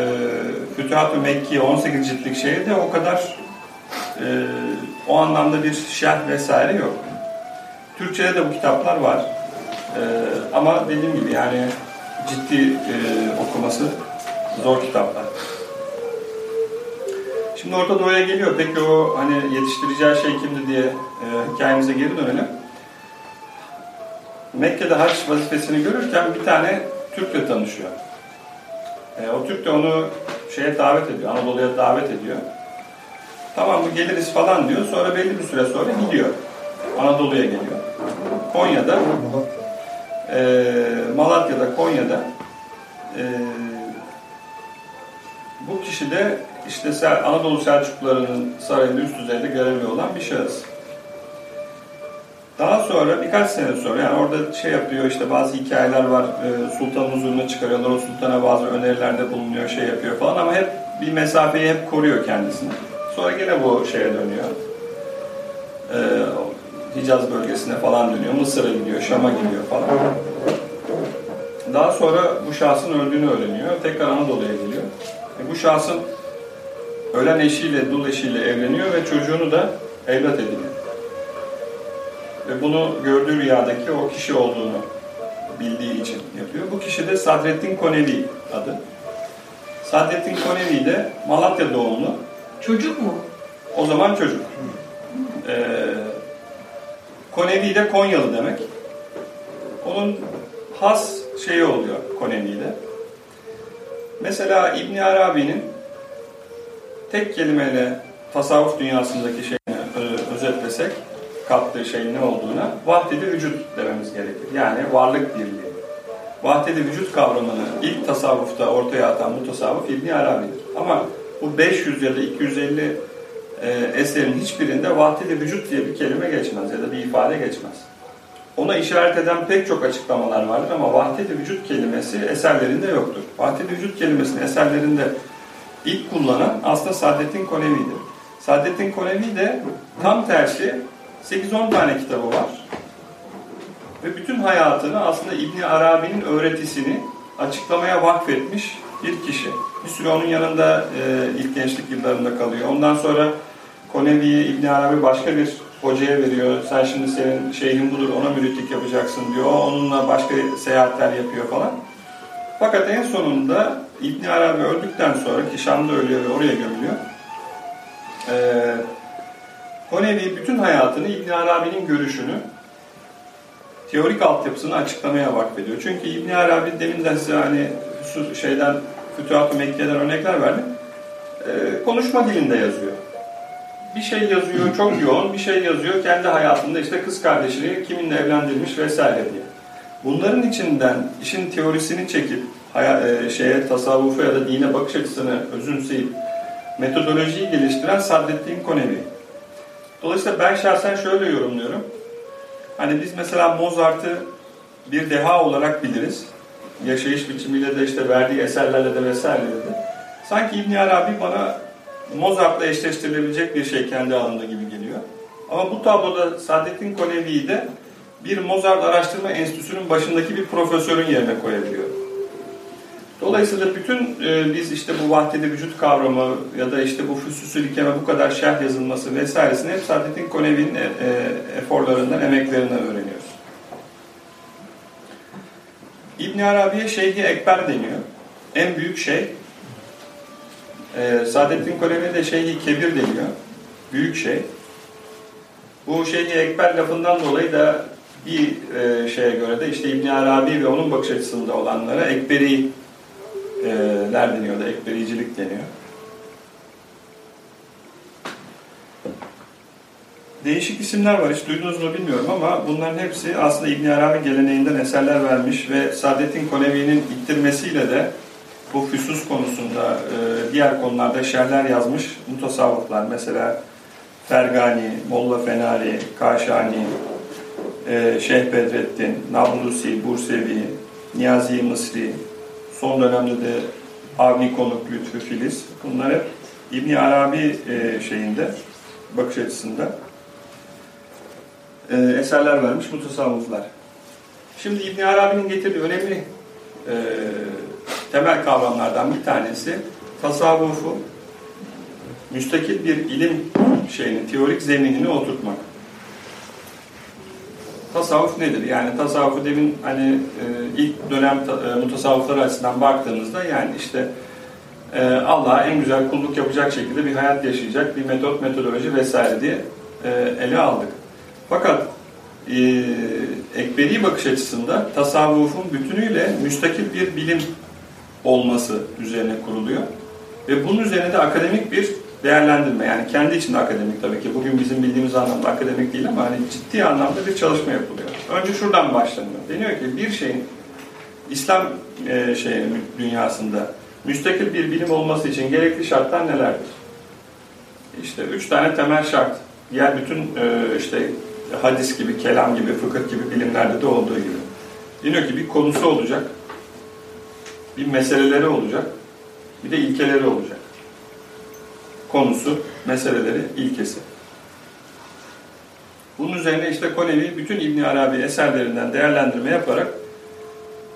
Fütuhat-ı Mekki 18 ciltlik şeyde o kadar e, o anlamda bir şerh vesaire yok. Türkçe'de de bu kitaplar var. E, ama dediğim gibi yani ciddi e, okuması zor kitaplar. Şimdi Orta Doğu'ya geliyor. Peki o hani yetiştireceği şey kimdi diye e, hikayemize geri dönelim. Mekke'de haç vazifesini görürken bir tane Türk'le tanışıyor. E, o Türk de onu şeye davet ediyor, Anadolu'ya davet ediyor. Tamam mı geliriz falan diyor. Sonra belli bir süre sonra gidiyor. Anadolu'ya geliyor. Konya'da e, Malatya'da, Konya'da e, bu kişi de işte Anadolu Selçuklularının sarayında üst düzeyde görevli olan bir şahıs. Daha sonra birkaç sene sonra yani orada şey yapıyor işte bazı hikayeler var e, sultanın huzuruna çıkarıyorlar o sultana bazı önerilerde bulunuyor şey yapıyor falan ama hep bir mesafeyi hep koruyor kendisini. Sonra gene bu şeye dönüyor. E, Hicaz bölgesine falan dönüyor. Mısır'a gidiyor, Şam'a gidiyor falan. Daha sonra bu şahsın öldüğünü öğreniyor. Tekrar Anadolu'ya geliyor. E bu şahsın ölen eşiyle, dul eşiyle evleniyor ve çocuğunu da evlat ediniyor. Ve bunu gördüğü rüyadaki o kişi olduğunu bildiği için yapıyor. Bu kişi de Sadrettin Konevi adı. Sadrettin Konevi de Malatya doğumlu. Çocuk mu? O zaman çocuk. Ee, Konevi de Konyalı demek. Onun has şeyi oluyor Konevi'de. Mesela İbn Arabi'nin tek kelimeyle tasavvuf dünyasındaki şeyini özetlesek kattığı şeyin ne olduğuna vahdedi vücut dememiz gerekir. Yani varlık birliği. Vahdedi vücut kavramını ilk tasavvufta ortaya atan bu tasavvuf İbn Arabi'dir. Ama bu 500 ya da 250 e, eserin hiçbirinde vahdedi vücut diye bir kelime geçmez ya da bir ifade geçmez. Ona işaret eden pek çok açıklamalar vardır ama vahdedi vücut kelimesi eserlerinde yoktur. Vahdedi vücut kelimesini eserlerinde ilk kullanan aslında Saadettin Konevi'dir. Saadettin Konevi de tam tersi 8-10 tane kitabı var. Ve bütün hayatını aslında İbni Arabi'nin öğretisini açıklamaya vakfetmiş bir kişi. Bir süre onun yanında e, ilk gençlik yıllarında kalıyor. Ondan sonra Konevi'yi İbni Arabi başka bir hocaya veriyor. Sen şimdi senin şeyhin budur ona müritlik yapacaksın diyor. Onunla başka seyahatler yapıyor falan. Fakat en sonunda İbni Arabi öldükten sonra ki Şam'da ölüyor ve oraya gömülüyor. Ee, Konevi bütün hayatını İbn Arabi'nin görüşünü teorik altyapısını açıklamaya vakfediyor. Çünkü İbn Arabi demin de size hani şeyden Fütuhat-ı Mekke'den örnekler verdim. Ee, konuşma dilinde yazıyor. Bir şey yazıyor çok yoğun, bir şey yazıyor kendi hayatında işte kız kardeşini kiminle evlendirmiş vesaire diye. Bunların içinden işin teorisini çekip e, şeye tasavvufa ya da dine bakış açısını özümseyip metodolojiyi geliştiren Saddettin Konevi. Dolayısıyla ben şahsen şöyle yorumluyorum. Hani biz mesela Mozart'ı bir deha olarak biliriz. Yaşayış biçimiyle de işte verdiği eserlerle de vesaire de. Sanki İbn Arabi bana Mozart'la eşleştirilebilecek bir şey kendi alanında gibi geliyor. Ama bu tabloda Saadettin Konevi'yi de bir Mozart Araştırma Enstitüsü'nün başındaki bir profesörün yerine koyabiliyor. Dolayısıyla bütün e, biz işte bu vahdedi vücut kavramı ya da işte bu füsusül ikeme bu kadar şerh yazılması vesairesini hep Saadettin Konevi'nin e, e, eforlarından, emeklerinden öğreniyoruz. İbn Arabi'ye Şeyhi Ekber deniyor. En büyük şey. E, Saadettin Konevi'ye de Şeyhi Kebir deniyor. Büyük şey. Bu Şeyhi Ekber lafından dolayı da bir e, şeye göre de işte İbn Arabi ve onun bakış açısında olanlara Ekberi e, deniyor da ekbericilik deniyor. Değişik isimler var. Hiç duydunuz mu bilmiyorum ama bunların hepsi aslında İbn Arabi geleneğinden eserler vermiş ve Saadettin Konevi'nin ittirmesiyle de bu füsus konusunda e, diğer konularda şerler yazmış mutasavvıflar. Mesela Fergani, Molla Fenari, Kaşani, e, Şeyh Bedrettin, Nablusi, Bursevi, Niyazi Mısri, son dönemde de Avni Konuk, Lütfü Filiz. Bunlar hep İbni Arabi e, şeyinde, bakış açısında e, eserler vermiş mutasavvıflar. Şimdi İbni Arabi'nin getirdiği önemli e, temel kavramlardan bir tanesi tasavvufu müstakil bir ilim şeyini, teorik zeminini oturtmak tasavvuf nedir? Yani tasavvufu demin hani e, ilk dönem e, mutasavvıfları açısından baktığımızda yani işte e, Allah'a en güzel kulluk yapacak şekilde bir hayat yaşayacak bir metot, metodoloji vesaire diye e, ele aldık. Fakat e, ekberi bakış açısında tasavvufun bütünüyle müstakil bir bilim olması üzerine kuruluyor. Ve bunun üzerine de akademik bir değerlendirme yani kendi içinde akademik tabii ki bugün bizim bildiğimiz anlamda akademik değil ama hani ciddi anlamda bir çalışma yapılıyor. Önce şuradan başlanıyor. Deniyor ki bir şeyin İslam e, şey, dünyasında müstakil bir bilim olması için gerekli şartlar nelerdir? İşte üç tane temel şart. Diğer bütün e, işte hadis gibi, kelam gibi, fıkıh gibi bilimlerde de olduğu gibi. Deniyor ki bir konusu olacak, bir meseleleri olacak, bir de ilkeleri olacak konusu, meseleleri, ilkesi. Bunun üzerine işte Konevi bütün İbn Arabi eserlerinden değerlendirme yaparak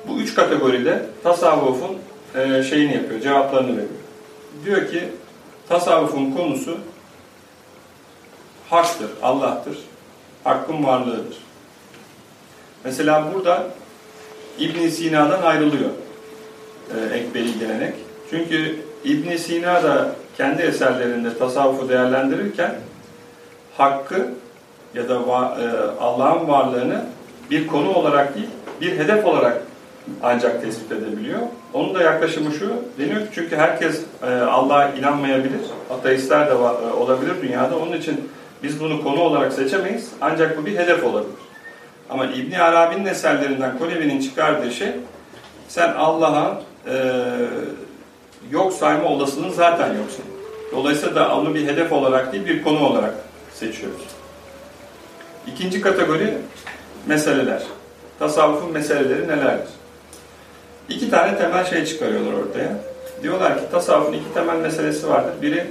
bu üç kategoride tasavvufun e, şeyini yapıyor, cevaplarını veriyor. Diyor ki tasavvufun konusu haktır, Allah'tır, hakkın varlığıdır. Mesela burada İbn Sina'dan ayrılıyor e, ekberi gelenek. Çünkü İbn Sina da kendi eserlerinde tasavvufu değerlendirirken hakkı ya da e, Allah'ın varlığını bir konu olarak değil, bir hedef olarak ancak tespit edebiliyor. Onun da yaklaşımı şu, deniyor ki çünkü herkes e, Allah'a inanmayabilir, ateistler de e, olabilir dünyada. Onun için Biz bunu konu olarak seçemeyiz ancak bu bir hedef olabilir. Ama İbni Arabi'nin eserlerinden Konevi'nin çıkardığı şey sen Allah'a e, yok sayma olasılığın zaten yoksun. Dolayısıyla da onu bir hedef olarak değil bir konu olarak seçiyoruz. İkinci kategori meseleler. Tasavvufun meseleleri nelerdir? İki tane temel şey çıkarıyorlar ortaya. Diyorlar ki tasavvufun iki temel meselesi vardır. Biri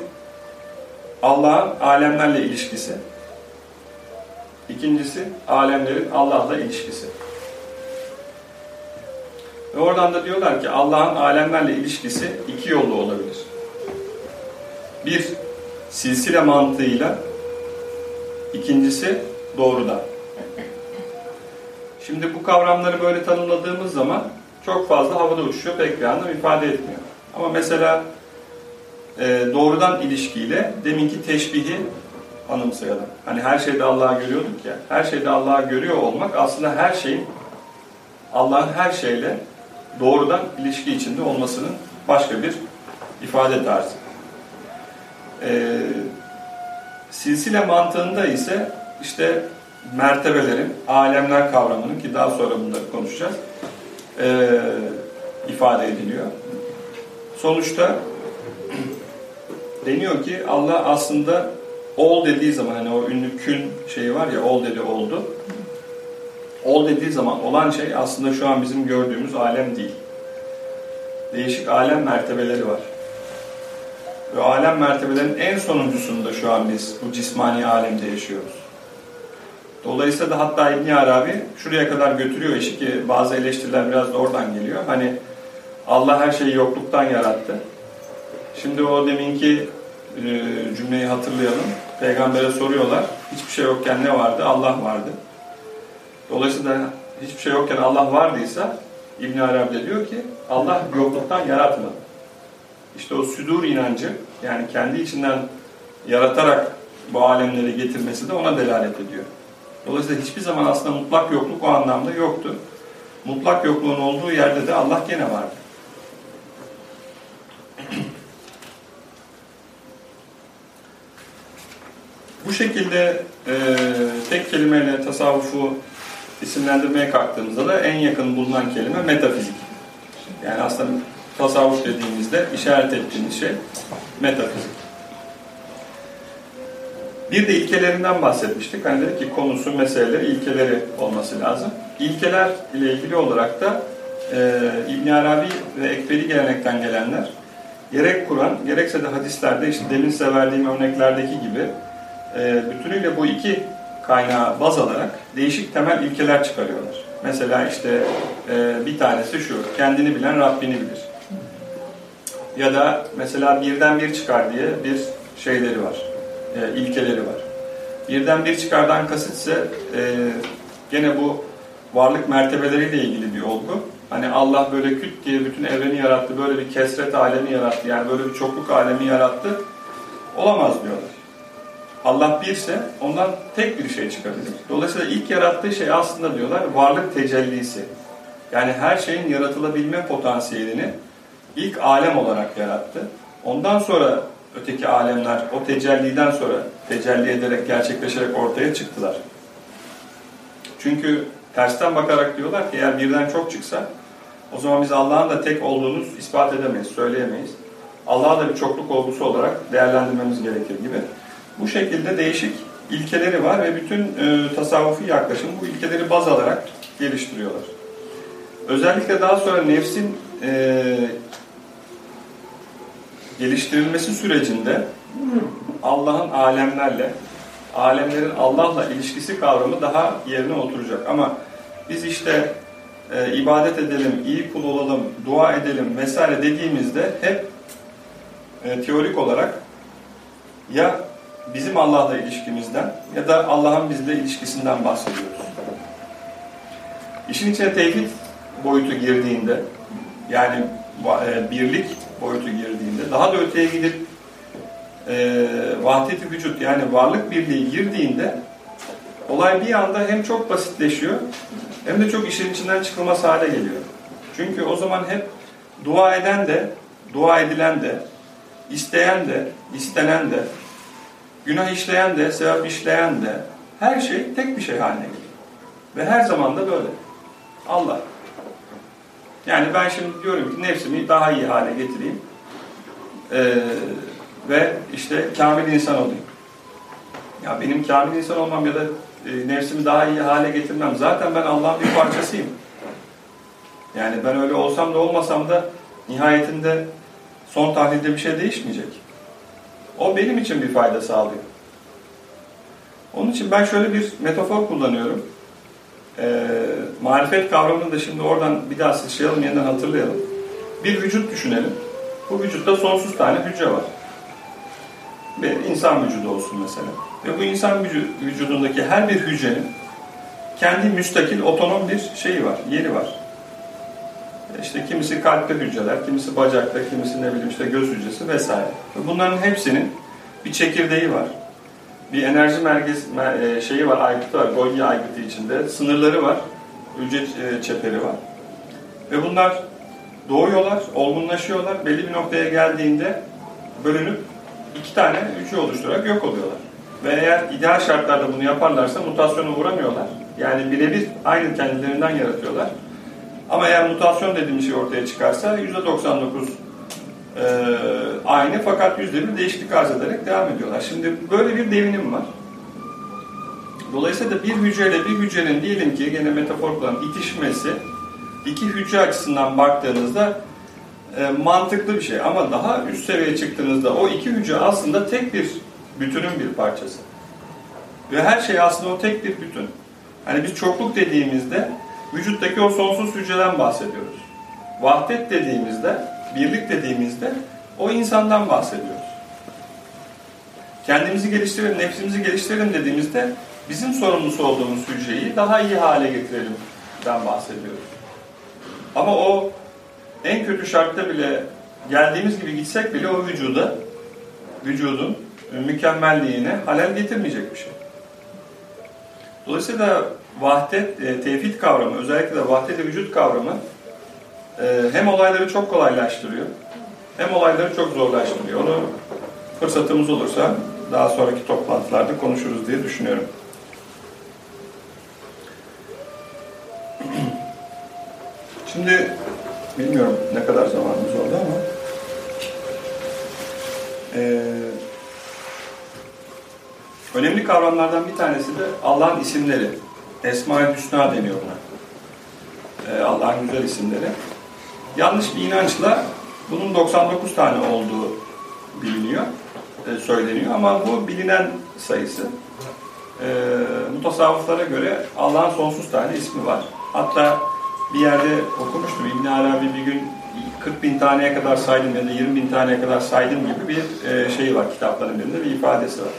Allah'ın alemlerle ilişkisi. İkincisi alemlerin Allah'la ilişkisi. Ve oradan da diyorlar ki Allah'ın alemlerle ilişkisi iki yollu olabilir. Bir, silsile mantığıyla, ikincisi doğrudan. Şimdi bu kavramları böyle tanımladığımız zaman çok fazla havada uçuşuyor, pek bir anlam ifade etmiyor. Ama mesela e, doğrudan ilişkiyle deminki teşbihi anımsayalım. Hani her şeyde Allah'ı görüyorduk ya. Her şeyde Allah'ı görüyor olmak aslında her şeyin Allah'ın her şeyle doğrudan ilişki içinde olmasının başka bir ifade tarzı. Ee, silsile mantığında ise işte mertebelerin, alemler kavramının ki daha sonra bunları konuşacağız, e, ifade ediliyor. Sonuçta deniyor ki Allah aslında ol dediği zaman hani o ünlü kün şeyi var ya ol dedi oldu. Ol dediği zaman olan şey aslında şu an bizim gördüğümüz alem değil. Değişik alem mertebeleri var. Ve alem mertebelerinin en sonuncusunda şu an biz bu cismani alemde yaşıyoruz. Dolayısıyla da hatta İbn Arabi şuraya kadar götürüyor işi ki bazı eleştiriler biraz da oradan geliyor. Hani Allah her şeyi yokluktan yarattı. Şimdi o deminki e, cümleyi hatırlayalım. Peygamber'e soruyorlar. Hiçbir şey yokken ne vardı? Allah vardı. Dolayısıyla hiçbir şey yokken Allah vardıysa İbn Arabi de diyor ki Allah yokluktan yaratmadı. İşte o südur inancı yani kendi içinden yaratarak bu alemleri getirmesi de ona delalet ediyor. Dolayısıyla hiçbir zaman aslında mutlak yokluk o anlamda yoktu. Mutlak yokluğun olduğu yerde de Allah gene vardı. Bu şekilde e, tek kelimeyle tasavvufu isimlendirmeye kalktığımızda da en yakın bulunan kelime metafizik. Yani aslında tasavvuf dediğimizde işaret ettiğimiz şey metafizik. Bir de ilkelerinden bahsetmiştik. Hani dedik ki konusu, meseleleri, ilkeleri olması lazım. İlkeler ile ilgili olarak da e, İbn Arabi ve Ekberi gelenekten gelenler gerek Kur'an, gerekse de hadislerde işte demin size verdiğim örneklerdeki gibi e, bütünüyle bu iki kaynağı baz alarak değişik temel ilkeler çıkarıyorlar. Mesela işte e, bir tanesi şu, kendini bilen Rabbini bilir. Ya da mesela birden bir çıkar diye bir şeyleri var, e, ilkeleri var. Birden bir çıkardan kasıt ise e, gene bu varlık mertebeleriyle ilgili bir olgu. Hani Allah böyle küt diye bütün evreni yarattı, böyle bir kesret alemi yarattı, yani böyle bir çokluk alemi yarattı. Olamaz diyorlar. Allah birse ondan tek bir şey çıkabilir. Dolayısıyla ilk yarattığı şey aslında diyorlar varlık tecellisi. Yani her şeyin yaratılabilme potansiyelini ilk alem olarak yarattı. Ondan sonra öteki alemler o tecelliden sonra tecelli ederek gerçekleşerek ortaya çıktılar. Çünkü tersten bakarak diyorlar ki eğer birden çok çıksa o zaman biz Allah'ın da tek olduğunu ispat edemeyiz, söyleyemeyiz. Allah'ı da bir çokluk olgusu olarak değerlendirmemiz gerekir gibi. Bu şekilde değişik ilkeleri var ve bütün e, tasavvufi yaklaşım bu ilkeleri baz alarak geliştiriyorlar. Özellikle daha sonra nefsin e, geliştirilmesi sürecinde Allah'ın alemlerle, alemlerin Allah'la ilişkisi kavramı daha yerine oturacak. Ama biz işte e, ibadet edelim, iyi kul olalım, dua edelim vesaire dediğimizde hep e, teorik olarak ya bizim Allah'la ilişkimizden ya da Allah'ın bizle ilişkisinden bahsediyoruz. İşin içine tevhid boyutu girdiğinde yani e, birlik boyutu girdiğinde daha da öteye gidip e, vahdeti vücut yani varlık birliği girdiğinde olay bir anda hem çok basitleşiyor hem de çok işin içinden çıkılmaz hale geliyor. Çünkü o zaman hep dua eden de, dua edilen de, isteyen de, istenen de, günah işleyen de, sevap işleyen de her şey tek bir şey haline geliyor. Ve her zaman da böyle. Allah. Yani ben şimdi diyorum ki nefsimi daha iyi hale getireyim. Ee, ve işte kamil insan olayım. Ya benim kamil insan olmam ya da e, nefsimi daha iyi hale getirmem. Zaten ben Allah'ın bir parçasıyım. Yani ben öyle olsam da olmasam da nihayetinde son tahlilde bir şey değişmeyecek. O benim için bir fayda sağlıyor. Onun için ben şöyle bir metafor kullanıyorum. E, marifet kavramını da şimdi oradan bir daha sıçrayalım, yeniden hatırlayalım. Bir vücut düşünelim. Bu vücutta sonsuz tane hücre var. Bir insan vücudu olsun mesela. Ve bu insan vücudundaki her bir hücrenin kendi müstakil, otonom bir şeyi var, yeri var. İşte kimisi kalpte hücreler, kimisi bacakta, kimisi ne bileyim işte göz hücresi vesaire. Bunların hepsinin bir çekirdeği var. Bir enerji merkez e, şeyi var, aygıtı var, Golgi aygıtı içinde. Sınırları var, hücre e, çeperi var. Ve bunlar doğuyorlar, olgunlaşıyorlar. Belli bir noktaya geldiğinde bölünüp iki tane hücre oluşturarak yok oluyorlar. Ve eğer ideal şartlarda bunu yaparlarsa mutasyona uğramıyorlar. Yani birebir aynı kendilerinden yaratıyorlar. Ama eğer mutasyon dediğim şey ortaya çıkarsa %99 e, aynı fakat %1 değişiklik arz ederek devam ediyorlar. Şimdi böyle bir devinim var. Dolayısıyla bir hücreyle bir hücrenin diyelim ki gene metafor kullanım itişmesi iki hücre açısından baktığınızda e, mantıklı bir şey. Ama daha üst seviyeye çıktığınızda o iki hücre aslında tek bir bütünün bir parçası. Ve her şey aslında o tek bir bütün. Hani biz çokluk dediğimizde vücuttaki o sonsuz hücreden bahsediyoruz. Vahdet dediğimizde, birlik dediğimizde o insandan bahsediyoruz. Kendimizi geliştirelim, nefsimizi geliştirelim dediğimizde bizim sorumlusu olduğumuz hücreyi daha iyi hale getirelimden bahsediyoruz. Ama o en kötü şartta bile geldiğimiz gibi gitsek bile o vücuda, vücudun mükemmelliğine halel getirmeyecek bir şey. Dolayısıyla vahdet, e, tevhid kavramı, özellikle de vahdet vücut kavramı e, hem olayları çok kolaylaştırıyor, hem olayları çok zorlaştırıyor. Onu fırsatımız olursa daha sonraki toplantılarda konuşuruz diye düşünüyorum. Şimdi bilmiyorum ne kadar zamanımız oldu ama e, önemli kavramlardan bir tanesi de Allah'ın isimleri. Esma-i Hüsna deniyor buna. E, Allah'ın güzel isimleri. Yanlış bir inançla bunun 99 tane olduğu biliniyor, e, söyleniyor ama bu bilinen sayısı. E, mutasavvıflara göre Allah'ın sonsuz tane ismi var. Hatta bir yerde okumuştum. İbn Arabi bir gün 40 bin taneye kadar saydım ya da 20 bin taneye kadar saydım gibi bir e, şey var kitapların birinde bir ifadesi var.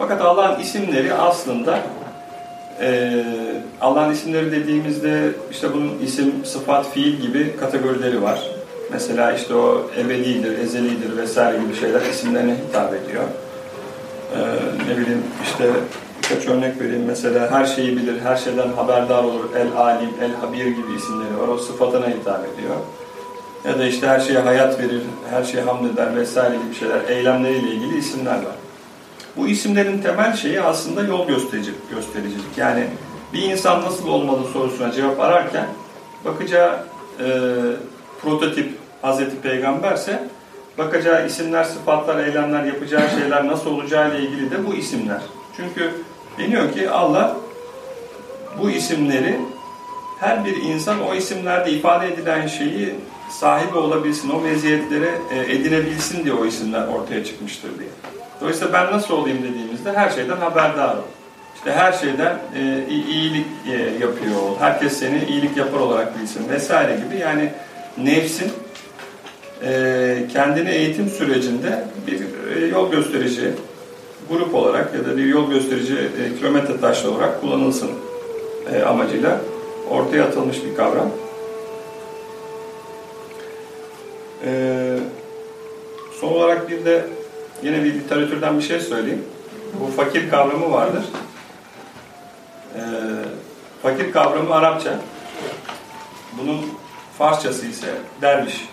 Fakat Allah'ın isimleri aslında e, Allah'ın isimleri dediğimizde işte bunun isim, sıfat, fiil gibi kategorileri var. Mesela işte o ebedidir, ezelidir vesaire gibi şeyler isimlerine hitap ediyor. Ee, ne bileyim işte birkaç örnek vereyim. Mesela her şeyi bilir, her şeyden haberdar olur. El-alim, el-habir gibi isimleri var. O sıfatına hitap ediyor. Ya da işte her şeye hayat verir, her şeye hamd eder vesaire gibi şeyler. Eylemleriyle ilgili isimler var. Bu isimlerin temel şeyi aslında yol gösterici, göstericilik. Yani bir insan nasıl olmalı sorusuna cevap ararken bakacağı e, prototip Hazreti Peygamberse bakacağı isimler, sıfatlar, eylemler, yapacağı şeyler nasıl olacağı ile ilgili de bu isimler. Çünkü deniyor ki Allah bu isimleri her bir insan o isimlerde ifade edilen şeyi sahibi olabilsin, o meziyetlere e, edinebilsin diye o isimler ortaya çıkmıştır diye. Dolayısıyla ben nasıl olayım dediğimizde her şeyden haberdar ol. İşte her şeyden e, iyilik e, yapıyor ol. Herkes seni iyilik yapar olarak bilsin vesaire gibi. Yani nefsin e, kendini eğitim sürecinde bir e, yol gösterici grup olarak ya da bir yol gösterici e, kilometre taşlı olarak kullanılsın e, amacıyla ortaya atılmış bir kavram. E, son olarak bir de yine bir literatürden bir şey söyleyeyim. Bu fakir kavramı vardır. E, fakir kavramı Arapça. Bunun Farsçası ise derviş.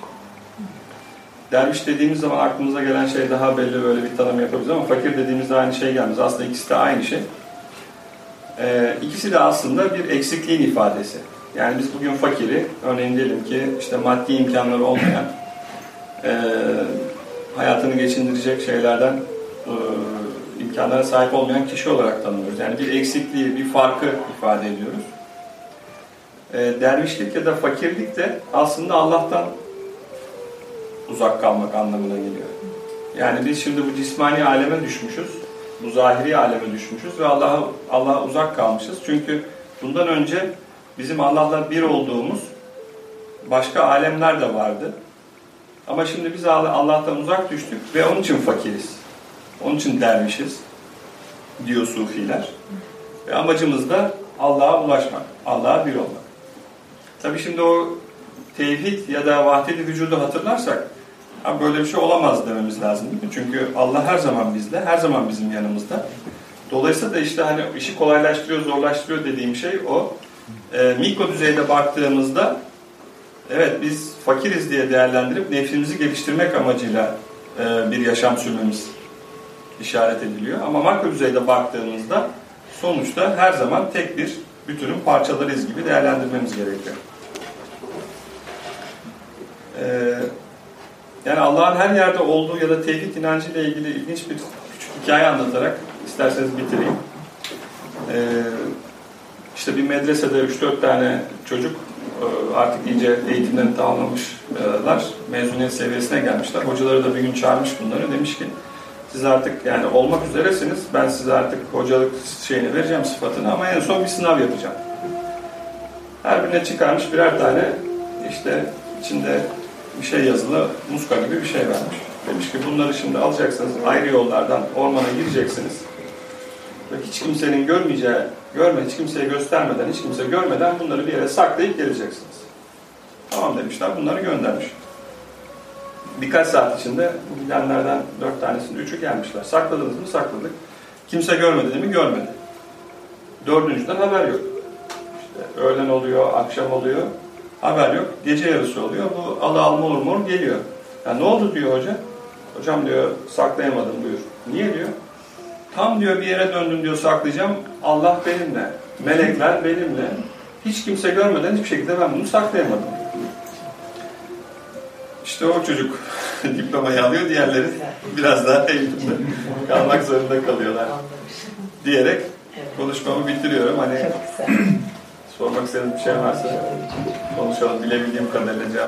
derviş dediğimiz zaman aklımıza gelen şey daha belli böyle bir tanım yapabiliriz ama fakir dediğimizde aynı şey gelmez. Aslında ikisi de aynı şey. Ee, ikisi de aslında bir eksikliğin ifadesi. Yani biz bugün fakiri, örneğin diyelim ki işte maddi imkanları olmayan, e, hayatını geçindirecek şeylerden e, imkanlara sahip olmayan kişi olarak tanımlıyoruz. Yani bir eksikliği, bir farkı ifade ediyoruz. E, dervişlik ya da fakirlik de aslında Allah'tan uzak kalmak anlamına geliyor. Yani biz şimdi bu cismani aleme düşmüşüz, bu zahiri aleme düşmüşüz ve Allah'a Allah'a uzak kalmışız. Çünkü bundan önce bizim Allah'la bir olduğumuz başka alemler de vardı. Ama şimdi biz Allah'tan uzak düştük ve onun için fakiriz. Onun için dervişiz diyor sufiler. Ve amacımız da Allah'a ulaşmak, Allah'a bir olmak. Tabi şimdi o tevhid ya da vahdet-i vücudu hatırlarsak ha böyle bir şey olamaz dememiz lazım değil mi? Çünkü Allah her zaman bizde, her zaman bizim yanımızda. Dolayısıyla da işte hani işi kolaylaştırıyor, zorlaştırıyor dediğim şey o. E, mikro düzeyde baktığımızda evet biz fakiriz diye değerlendirip nefsimizi geliştirmek amacıyla e, bir yaşam sürmemiz işaret ediliyor. Ama makro düzeyde baktığımızda sonuçta her zaman tek bir bütünün parçalarıyız gibi değerlendirmemiz gerekiyor. Ee, yani Allah'ın her yerde olduğu ya da tevhid inancıyla ilgili ilginç bir küçük hikaye anlatarak isterseniz bitireyim. Ee, işte bir medresede 3-4 tane çocuk e, artık iyice eğitimlerini tamamlamışlar. Mezuniyet seviyesine gelmişler. Hocaları da bir gün çağırmış bunları. Demiş ki siz artık yani olmak üzeresiniz. Ben size artık hocalık şeyini vereceğim sıfatını ama en son bir sınav yapacağım. Her birine çıkarmış birer tane işte içinde bir şey yazılı muska gibi bir şey vermiş. Demiş ki bunları şimdi alacaksınız ayrı yollardan ormana gireceksiniz. Ve hiç kimsenin görmeyeceği, görme, hiç kimseye göstermeden, hiç kimse görmeden bunları bir yere saklayıp geleceksiniz. Tamam demişler, bunları göndermiş. Birkaç saat içinde bu gidenlerden dört tanesinin üçü gelmişler. Sakladınız mı? Sakladık. Kimse görmedi mi? Görmedi. Dördüncüden haber yok. İşte öğlen oluyor, akşam oluyor. Haber yok. Gece yarısı oluyor. Bu alı alma urmur geliyor. Ya ne oldu diyor hoca. Hocam diyor saklayamadım buyur. Niye diyor? Tam diyor bir yere döndüm diyor saklayacağım. Allah benimle. Melekler benimle. Hiç kimse görmeden hiçbir şekilde ben bunu saklayamadım. İşte o çocuk diplomayı alıyor. Diğerleri biraz daha eğitimde kalmak zorunda kalıyorlar. Diyerek konuşmamı bitiriyorum. Hani sormak istediğiniz bir şey varsa konuşalım. Bilebildiğim kadarıyla cevap